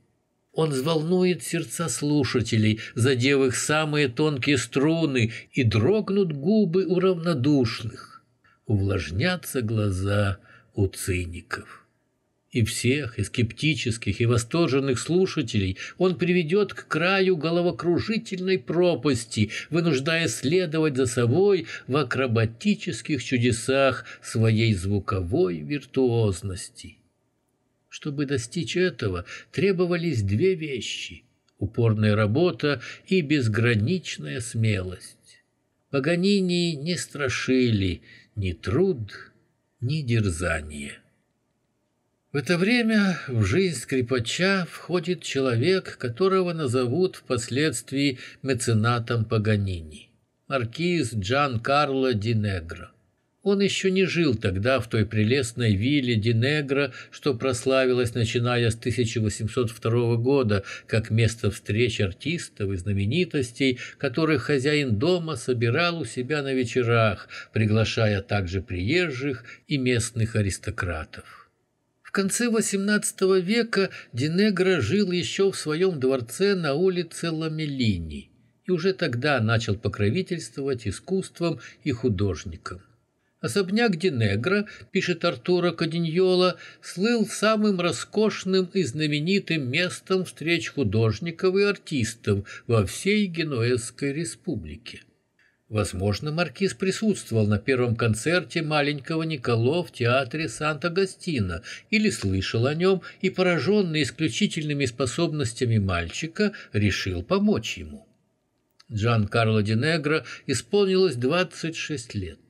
Он взволнует сердца слушателей, задев их самые тонкие струны, и дрогнут губы у равнодушных, увлажнятся глаза у циников и всех, и скептических, и восторженных слушателей он приведет к краю головокружительной пропасти, вынуждая следовать за собой в акробатических чудесах своей звуковой виртуозности. Чтобы достичь этого, требовались две вещи – упорная работа и безграничная смелость. Паганини не страшили ни труд, ни дерзание. В это время в жизнь скрипача входит человек, которого назовут впоследствии меценатом Паганини – маркиз Джан Карло Ди Негро. Он еще не жил тогда в той прелестной вилле Ди Негро, что прославилась, начиная с 1802 года, как место встреч артистов и знаменитостей, которых хозяин дома собирал у себя на вечерах, приглашая также приезжих и местных аристократов. В конце XVIII века Динегро жил еще в своем дворце на улице Ламелини и уже тогда начал покровительствовать искусством и художникам. Особняк Динегро, пишет Артура Каденьола, слыл самым роскошным и знаменитым местом встреч художников и артистов во всей Генуэзской республике. Возможно, маркиз присутствовал на первом концерте маленького Николо в театре Санта-Гастино или слышал о нем и, пораженный исключительными способностями мальчика, решил помочь ему. Джан Карло Динегро исполнилось 26 лет,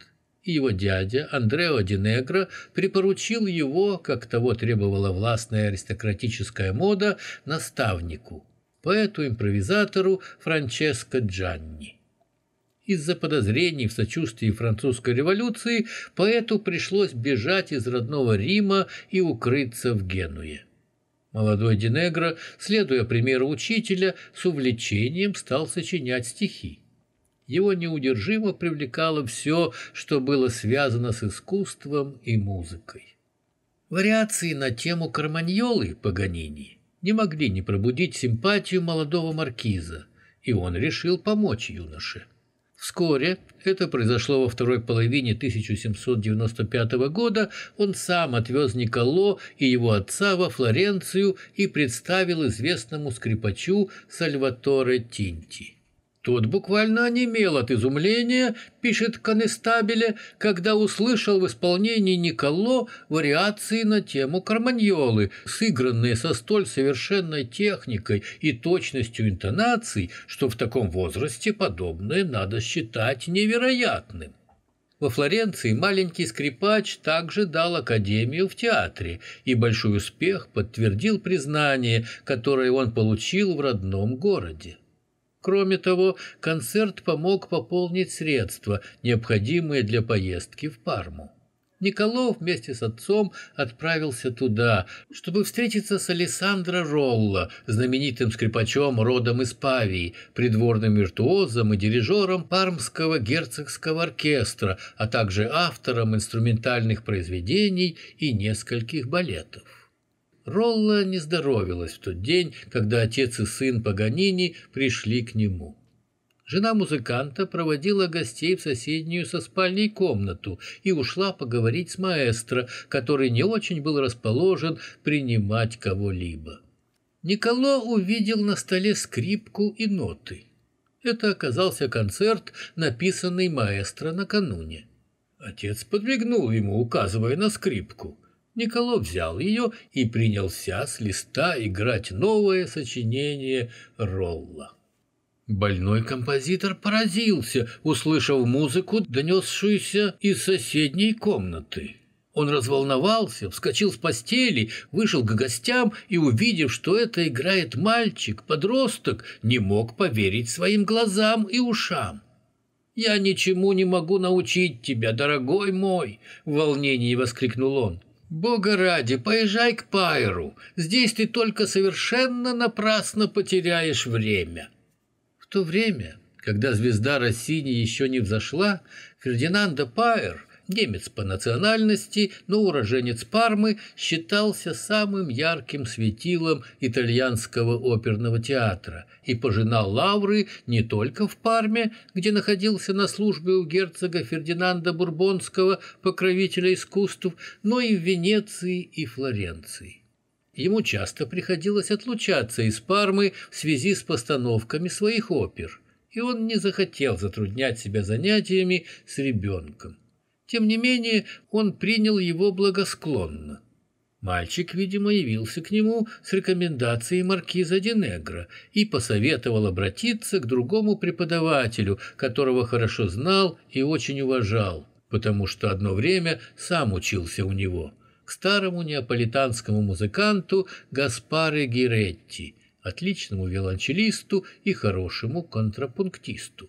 и его дядя Андрео Динегро припоручил его, как того требовала властная аристократическая мода, наставнику, поэту-импровизатору Франческо Джанни. Из-за подозрений в сочувствии французской революции поэту пришлось бежать из родного Рима и укрыться в Генуе. Молодой Динегро, следуя примеру учителя, с увлечением стал сочинять стихи. Его неудержимо привлекало все, что было связано с искусством и музыкой. Вариации на тему Карманьолы Паганини не могли не пробудить симпатию молодого маркиза, и он решил помочь юноше. Вскоре, это произошло во второй половине 1795 года, он сам отвез Николо и его отца во Флоренцию и представил известному скрипачу Сальваторе Тинти. Тот буквально онемел от изумления, пишет Конестабеле, когда услышал в исполнении Николо вариации на тему карманьолы, сыгранные со столь совершенной техникой и точностью интонаций, что в таком возрасте подобное надо считать невероятным. Во Флоренции маленький скрипач также дал академию в театре, и большой успех подтвердил признание, которое он получил в родном городе. Кроме того, концерт помог пополнить средства, необходимые для поездки в Парму. Николов вместе с отцом отправился туда, чтобы встретиться с Алессандро Ролло, знаменитым скрипачом родом из Павии, придворным виртуозом и дирижером Пармского герцогского оркестра, а также автором инструментальных произведений и нескольких балетов. Ролла не здоровилась в тот день, когда отец и сын Паганини пришли к нему. Жена музыканта проводила гостей в соседнюю со спальней комнату и ушла поговорить с маэстро, который не очень был расположен принимать кого-либо. Николо увидел на столе скрипку и ноты. Это оказался концерт, написанный маэстро накануне. Отец подвигнул ему, указывая на скрипку. Николо взял ее и принялся с листа играть новое сочинение Ролла. Больной композитор поразился, услышав музыку, донесшуюся из соседней комнаты. Он разволновался, вскочил с постели, вышел к гостям и, увидев, что это играет мальчик, подросток, не мог поверить своим глазам и ушам. «Я ничему не могу научить тебя, дорогой мой!» — в волнении воскликнул он. «Бога ради, поезжай к Пайру. Здесь ты только совершенно напрасно потеряешь время». В то время, когда звезда Россини еще не взошла, Фердинандо Пайер Немец по национальности, но уроженец Пармы, считался самым ярким светилом итальянского оперного театра и пожинал лавры не только в Парме, где находился на службе у герцога Фердинанда Бурбонского, покровителя искусств, но и в Венеции и Флоренции. Ему часто приходилось отлучаться из Пармы в связи с постановками своих опер, и он не захотел затруднять себя занятиями с ребенком. Тем не менее, он принял его благосклонно. Мальчик, видимо, явился к нему с рекомендацией маркиза Динегра и посоветовал обратиться к другому преподавателю, которого хорошо знал и очень уважал, потому что одно время сам учился у него, к старому неаполитанскому музыканту Гаспаре Гиретти, отличному виолончелисту и хорошему контрапунктисту.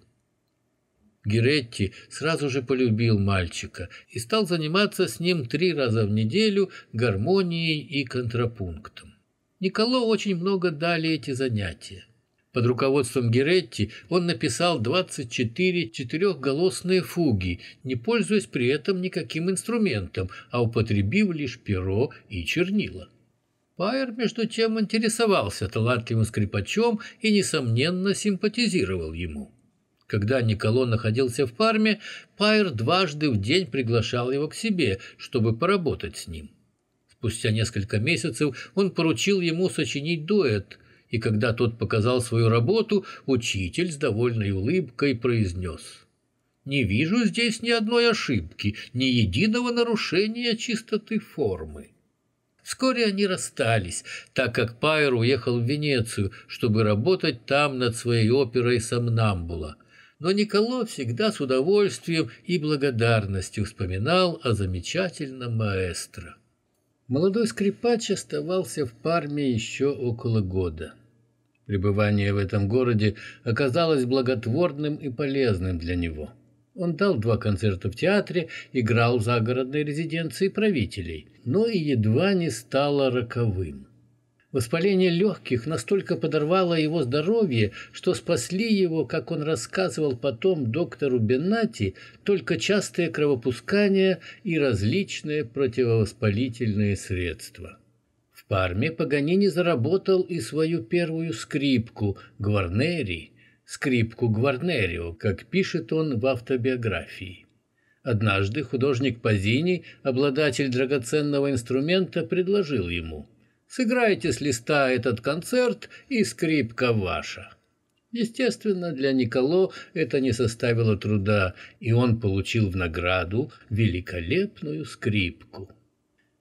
Геретти сразу же полюбил мальчика и стал заниматься с ним три раза в неделю гармонией и контрапунктом. Николо очень много дали эти занятия. Под руководством Геретти он написал 24 четырехголосные фуги, не пользуясь при этом никаким инструментом, а употребив лишь перо и чернила. Пайер, между тем, интересовался талантливым скрипачом и, несомненно, симпатизировал ему. Когда Николо находился в Парме, Пайер дважды в день приглашал его к себе, чтобы поработать с ним. Спустя несколько месяцев он поручил ему сочинить дуэт, и когда тот показал свою работу, учитель с довольной улыбкой произнес «Не вижу здесь ни одной ошибки, ни единого нарушения чистоты формы». Вскоре они расстались, так как Пайер уехал в Венецию, чтобы работать там над своей оперой «Сомнамбула», но Николо всегда с удовольствием и благодарностью вспоминал о замечательном маэстро. Молодой скрипач оставался в Парме еще около года. Пребывание в этом городе оказалось благотворным и полезным для него. Он дал два концерта в театре, играл в загородной резиденции правителей, но и едва не стало роковым. Воспаление легких настолько подорвало его здоровье, что спасли его, как он рассказывал потом доктору Беннати, только частые кровопускания и различные противовоспалительные средства. В Парме Паганини заработал и свою первую скрипку Гварнери, скрипку Гварнерио, как пишет он в автобиографии. Однажды художник Пазини, обладатель драгоценного инструмента, предложил ему – Сыграйте с листа этот концерт, и скрипка ваша». Естественно, для Николо это не составило труда, и он получил в награду великолепную скрипку.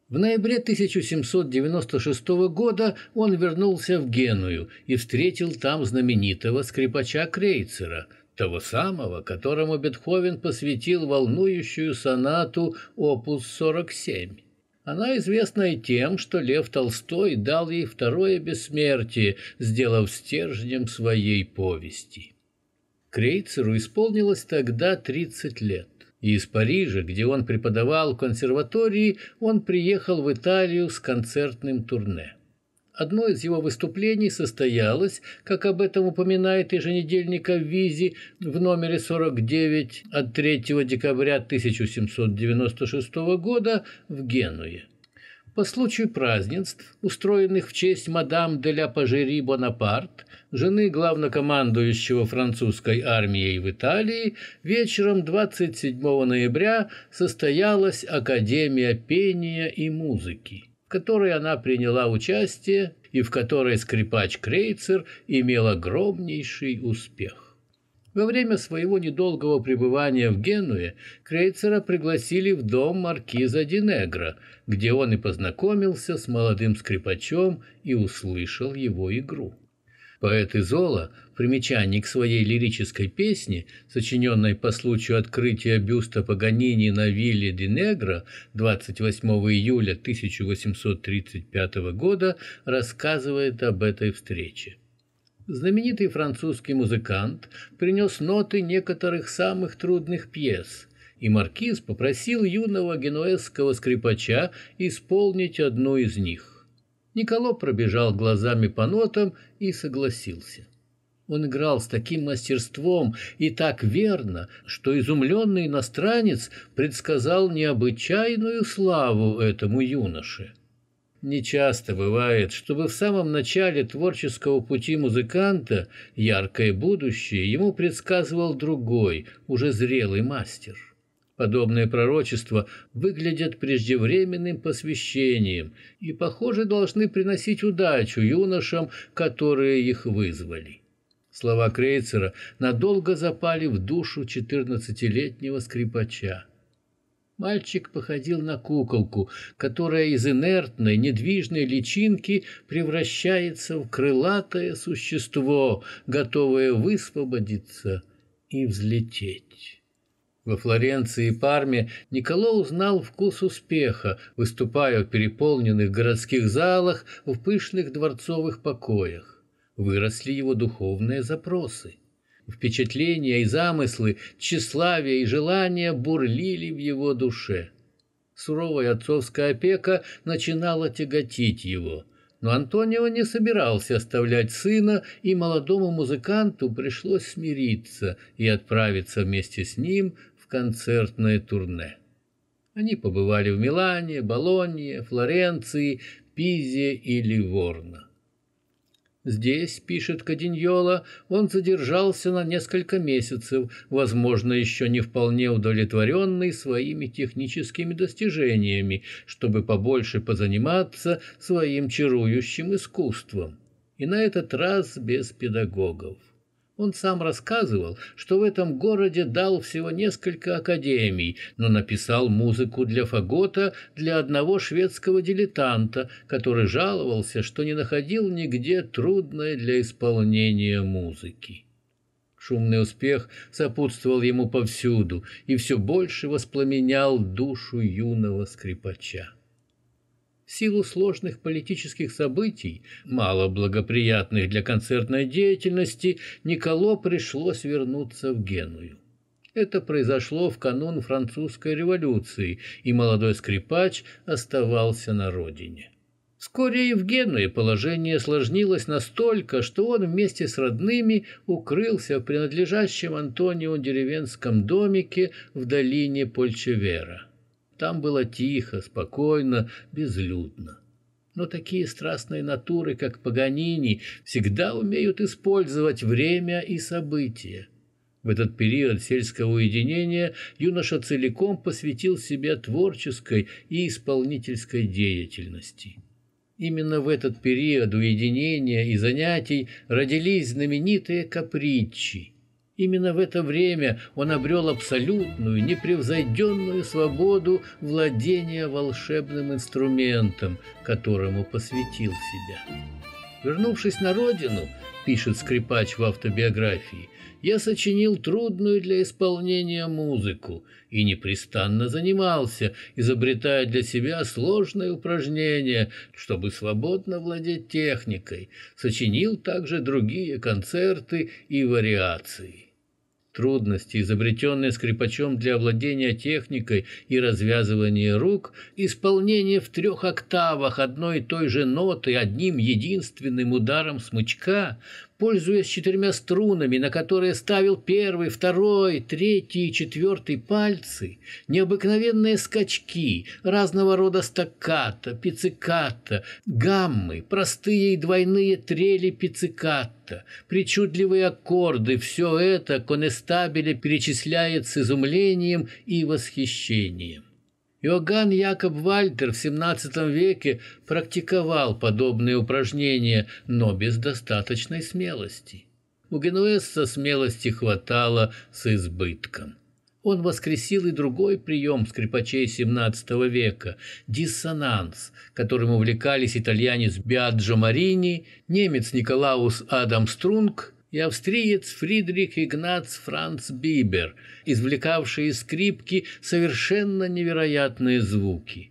В ноябре 1796 года он вернулся в Геную и встретил там знаменитого скрипача Крейцера, того самого, которому Бетховен посвятил волнующую сонату опус 47. Она известна и тем, что Лев Толстой дал ей второе бессмертие, сделав стержнем своей повести. Крейцеру исполнилось тогда 30 лет. И из Парижа, где он преподавал в консерватории, он приехал в Италию с концертным турне. Одно из его выступлений состоялось, как об этом упоминает еженедельник Визи в номере 49 от 3 декабря 1796 года в Генуе. По случаю празднеств, устроенных в честь мадам де ля Пажери Бонапарт, жены главнокомандующего французской армией в Италии, вечером 27 ноября состоялась Академия пения и музыки которой она приняла участие и в которой скрипач Крейцер имел огромнейший успех. Во время своего недолгого пребывания в Генуе Крейцера пригласили в дом маркиза Динегра, где он и познакомился с молодым скрипачом и услышал его игру. Поэт Изола в к своей лирической песне, сочиненной по случаю открытия бюста Паганини на вилле Ди Негро 28 июля 1835 года, рассказывает об этой встрече. Знаменитый французский музыкант принес ноты некоторых самых трудных пьес, и маркиз попросил юного генуэзского скрипача исполнить одну из них. Николо пробежал глазами по нотам и согласился. Он играл с таким мастерством и так верно, что изумленный иностранец предсказал необычайную славу этому юноше. Нечасто бывает, чтобы в самом начале творческого пути музыканта яркое будущее ему предсказывал другой, уже зрелый мастер. Подобные пророчества выглядят преждевременным посвящением и, похоже, должны приносить удачу юношам, которые их вызвали. Слова Крейцера надолго запали в душу четырнадцатилетнего скрипача. Мальчик походил на куколку, которая из инертной, недвижной личинки превращается в крылатое существо, готовое высвободиться и взлететь. Во Флоренции и Парме Николо узнал вкус успеха, выступая в переполненных городских залах в пышных дворцовых покоях. Выросли его духовные запросы. Впечатления и замыслы, тщеславие и желания бурлили в его душе. Суровая отцовская опека начинала тяготить его – но Антонио не собирался оставлять сына, и молодому музыканту пришлось смириться и отправиться вместе с ним концертное турне. Они побывали в Милане, Болонье, Флоренции, Пизе и Ливорно. Здесь, пишет Каденьола, он задержался на несколько месяцев, возможно, еще не вполне удовлетворенный своими техническими достижениями, чтобы побольше позаниматься своим чарующим искусством. И на этот раз без педагогов. Он сам рассказывал, что в этом городе дал всего несколько академий, но написал музыку для фагота для одного шведского дилетанта, который жаловался, что не находил нигде трудной для исполнения музыки. Шумный успех сопутствовал ему повсюду и все больше воспламенял душу юного скрипача. В силу сложных политических событий, мало благоприятных для концертной деятельности, Николо пришлось вернуться в Геную. Это произошло в канун французской революции, и молодой скрипач оставался на родине. Вскоре и в Генуе положение сложнилось настолько, что он вместе с родными укрылся в принадлежащем Антонио деревенском домике в долине Польчевера. Там было тихо, спокойно, безлюдно. Но такие страстные натуры, как Паганини, всегда умеют использовать время и события. В этот период сельского уединения юноша целиком посвятил себя творческой и исполнительской деятельности. Именно в этот период уединения и занятий родились знаменитые капричи, Именно в это время он обрел абсолютную, непревзойденную свободу владения волшебным инструментом, которому посвятил себя. Вернувшись на родину, пишет скрипач в автобиографии, я сочинил трудную для исполнения музыку и непрестанно занимался, изобретая для себя сложные упражнения, чтобы свободно владеть техникой, сочинил также другие концерты и вариации. Трудности, изобретенные скрипачом для овладения техникой и развязывания рук, исполнение в трех октавах одной и той же ноты одним единственным ударом смычка, пользуясь четырьмя струнами, на которые ставил первый, второй, третий и четвертый пальцы, необыкновенные скачки, разного рода стакката, пицциката, гаммы, простые и двойные трели пицциката, причудливые аккорды – все это конестабеле перечисляет с изумлением и восхищением. Иоганн Якоб Вальтер в XVII веке практиковал подобные упражнения, но без достаточной смелости. У генуэзца смелости хватало с избытком. Он воскресил и другой прием скрипачей XVII века – диссонанс, которым увлекались итальянец Биаджо Марини, немец Николаус Адам Струнг и австриец Фридрих Игнац Франц Бибер, извлекавшие из скрипки совершенно невероятные звуки.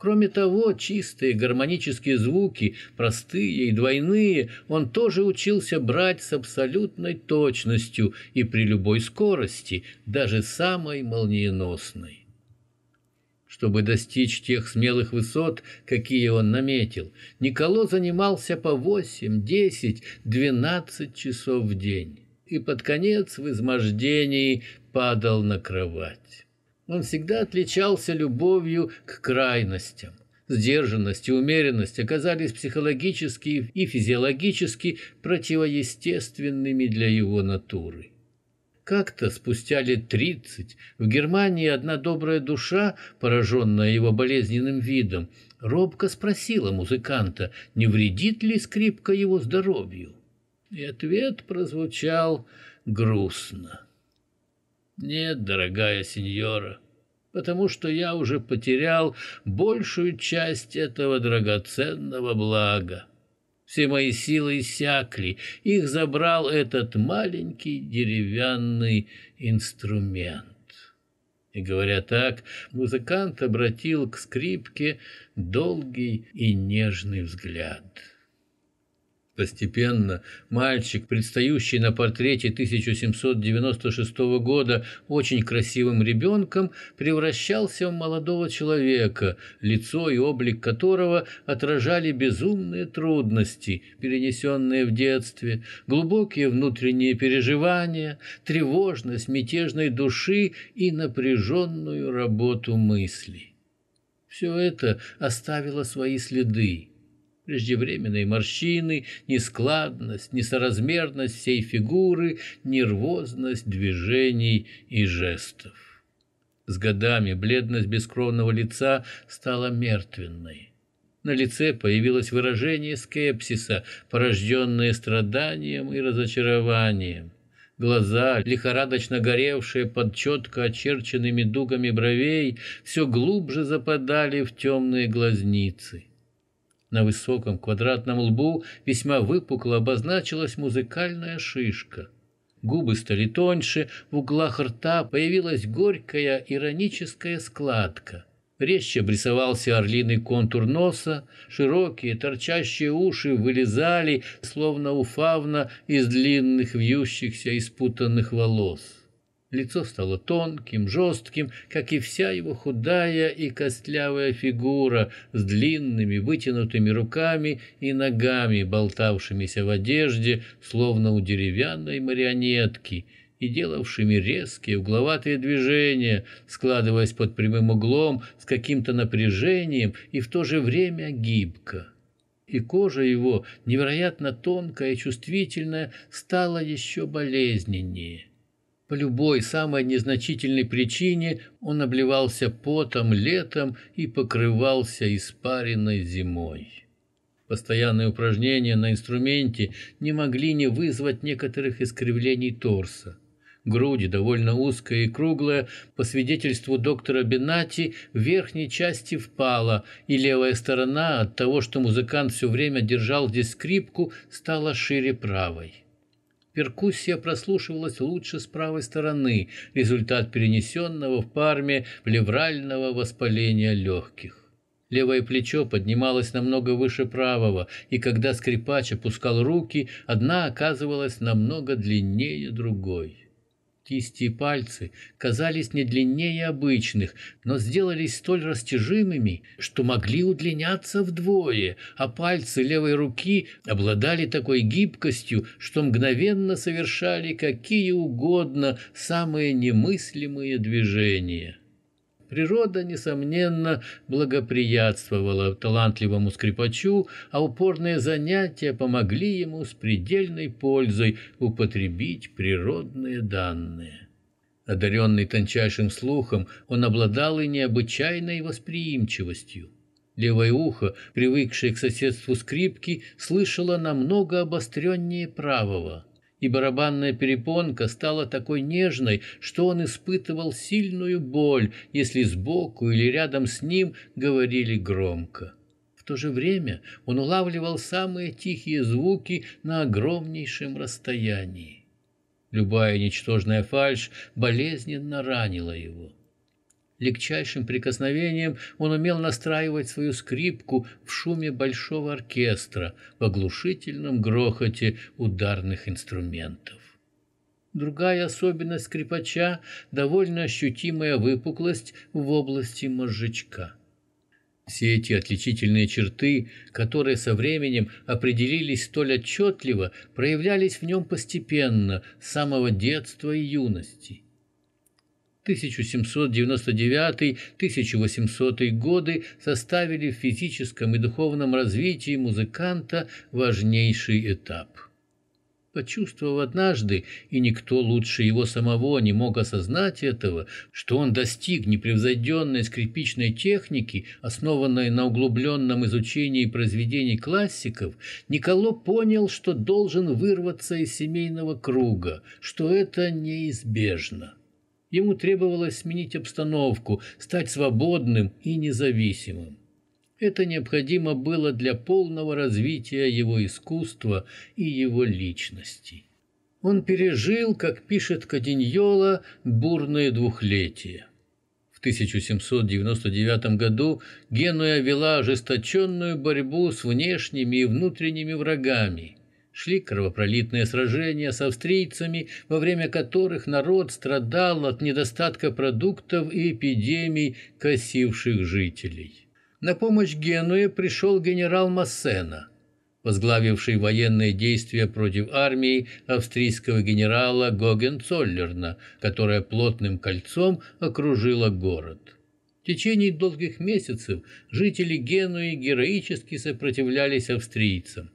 Кроме того, чистые гармонические звуки, простые и двойные, он тоже учился брать с абсолютной точностью и при любой скорости, даже самой молниеносной. Чтобы достичь тех смелых высот, какие он наметил, Николо занимался по 8, 10, 12 часов в день и под конец в измождении падал на кровать. Он всегда отличался любовью к крайностям. Сдержанность и умеренность оказались психологически и физиологически противоестественными для его натуры. Как-то спустя лет тридцать в Германии одна добрая душа, пораженная его болезненным видом, робко спросила музыканта, не вредит ли скрипка его здоровью. И ответ прозвучал грустно. Нет, дорогая сеньора, потому что я уже потерял большую часть этого драгоценного блага. Все мои силы иссякли, их забрал этот маленький деревянный инструмент. И говоря так, музыкант обратил к скрипке долгий и нежный взгляд. Постепенно мальчик, предстающий на портрете 1796 года очень красивым ребенком, превращался в молодого человека, лицо и облик которого отражали безумные трудности, перенесенные в детстве, глубокие внутренние переживания, тревожность мятежной души и напряженную работу мыслей. Все это оставило свои следы преждевременные морщины, нескладность, несоразмерность всей фигуры, нервозность движений и жестов. С годами бледность бескровного лица стала мертвенной. На лице появилось выражение скепсиса, порожденное страданием и разочарованием. Глаза, лихорадочно горевшие под четко очерченными дугами бровей, все глубже западали в темные глазницы. На высоком квадратном лбу весьма выпукло обозначилась музыкальная шишка. Губы стали тоньше, в углах рта появилась горькая ироническая складка. Резче обрисовался орлиный контур носа, широкие торчащие уши вылезали, словно у фавна из длинных вьющихся и спутанных волос. Лицо стало тонким, жестким, как и вся его худая и костлявая фигура с длинными вытянутыми руками и ногами, болтавшимися в одежде, словно у деревянной марионетки, и делавшими резкие угловатые движения, складываясь под прямым углом с каким-то напряжением и в то же время гибко. И кожа его, невероятно тонкая и чувствительная, стала еще болезненнее. По любой самой незначительной причине он обливался потом летом и покрывался испаренной зимой. Постоянные упражнения на инструменте не могли не вызвать некоторых искривлений торса. Грудь, довольно узкая и круглая, по свидетельству доктора Бенати, в верхней части впала, и левая сторона от того, что музыкант все время держал здесь скрипку, стала шире правой. Перкуссия прослушивалась лучше с правой стороны, результат перенесенного в парме плеврального воспаления легких. Левое плечо поднималось намного выше правого, и когда скрипач опускал руки, одна оказывалась намного длиннее другой. Кисти и пальцы казались не длиннее обычных, но сделались столь растяжимыми, что могли удлиняться вдвое, а пальцы левой руки обладали такой гибкостью, что мгновенно совершали какие угодно самые немыслимые движения. Природа, несомненно, благоприятствовала талантливому скрипачу, а упорные занятия помогли ему с предельной пользой употребить природные данные. Одаренный тончайшим слухом, он обладал и необычайной восприимчивостью. Левое ухо, привыкшее к соседству скрипки, слышало намного обостреннее правого – и барабанная перепонка стала такой нежной, что он испытывал сильную боль, если сбоку или рядом с ним говорили громко. В то же время он улавливал самые тихие звуки на огромнейшем расстоянии. Любая ничтожная фальшь болезненно ранила его. Легчайшим прикосновением он умел настраивать свою скрипку в шуме большого оркестра, в оглушительном грохоте ударных инструментов. Другая особенность скрипача – довольно ощутимая выпуклость в области мозжечка. Все эти отличительные черты, которые со временем определились столь отчетливо, проявлялись в нем постепенно, с самого детства и юности – 1799-1800 годы составили в физическом и духовном развитии музыканта важнейший этап. Почувствовав однажды, и никто лучше его самого не мог осознать этого, что он достиг непревзойденной скрипичной техники, основанной на углубленном изучении произведений классиков, Николо понял, что должен вырваться из семейного круга, что это неизбежно. Ему требовалось сменить обстановку, стать свободным и независимым. Это необходимо было для полного развития его искусства и его личности. Он пережил, как пишет Каденьола, бурное двухлетие. В 1799 году Генуя вела ожесточенную борьбу с внешними и внутренними врагами – Шли кровопролитные сражения с австрийцами, во время которых народ страдал от недостатка продуктов и эпидемий, косивших жителей. На помощь Генуе пришел генерал Массена, возглавивший военные действия против армии австрийского генерала Гогенцоллерна, которая плотным кольцом окружила город. В течение долгих месяцев жители Генуи героически сопротивлялись австрийцам.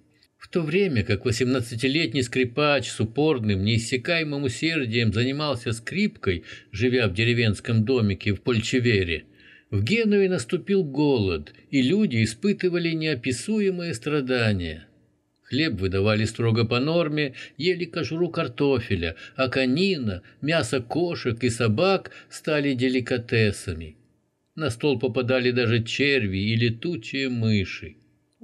В то время как 18-летний скрипач с упорным, неиссякаемым усердием занимался скрипкой, живя в деревенском домике в Польчевере, в Генуе наступил голод, и люди испытывали неописуемые страдания. Хлеб выдавали строго по норме, ели кожуру картофеля, а конина, мясо кошек и собак стали деликатесами. На стол попадали даже черви и летучие мыши.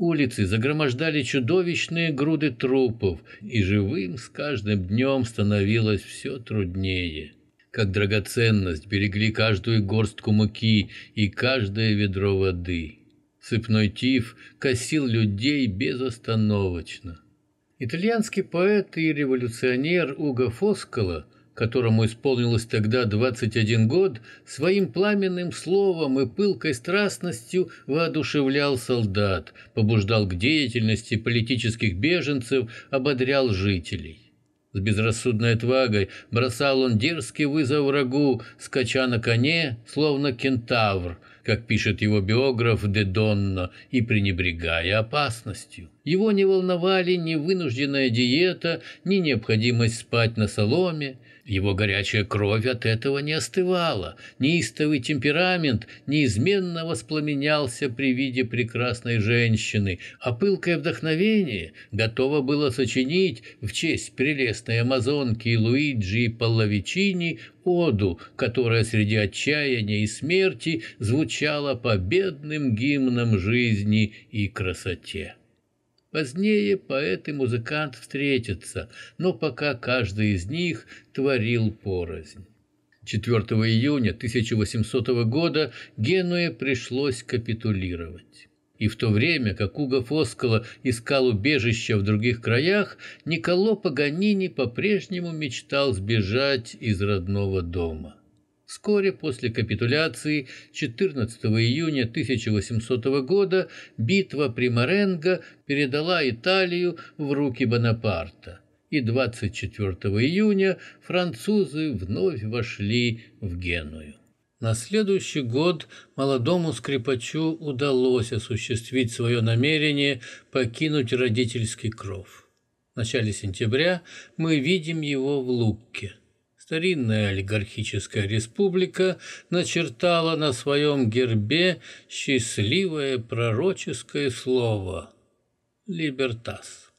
Улицы загромождали чудовищные груды трупов, и живым с каждым днем становилось все труднее. Как драгоценность берегли каждую горстку муки и каждое ведро воды. Сыпной тиф косил людей безостановочно. Итальянский поэт и революционер Уго Фоскало – которому исполнилось тогда 21 год, своим пламенным словом и пылкой страстностью воодушевлял солдат, побуждал к деятельности политических беженцев, ободрял жителей. С безрассудной отвагой бросал он дерзкий вызов врагу, скача на коне, словно кентавр, как пишет его биограф Де Донно, и пренебрегая опасностью. Его не волновали ни вынужденная диета, ни необходимость спать на соломе, его горячая кровь от этого не остывала, неистовый темперамент неизменно воспламенялся при виде прекрасной женщины, а пылкое вдохновение готово было сочинить в честь прелестной амазонки Луиджи Паллавичини оду, которая среди отчаяния и смерти звучала победным гимном жизни и красоте. Позднее поэт и музыкант встретятся, но пока каждый из них творил порознь. 4 июня 1800 года Генуе пришлось капитулировать. И в то время, как Уго Фоскало искал убежища в других краях, Николо Паганини по-прежнему мечтал сбежать из родного дома. Вскоре после капитуляции 14 июня 1800 года битва при Маренго передала Италию в руки Бонапарта, и 24 июня французы вновь вошли в Геную. На следующий год молодому скрипачу удалось осуществить свое намерение покинуть родительский кров. В начале сентября мы видим его в Лукке – старинная олигархическая республика начертала на своем гербе счастливое пророческое слово «Либертас».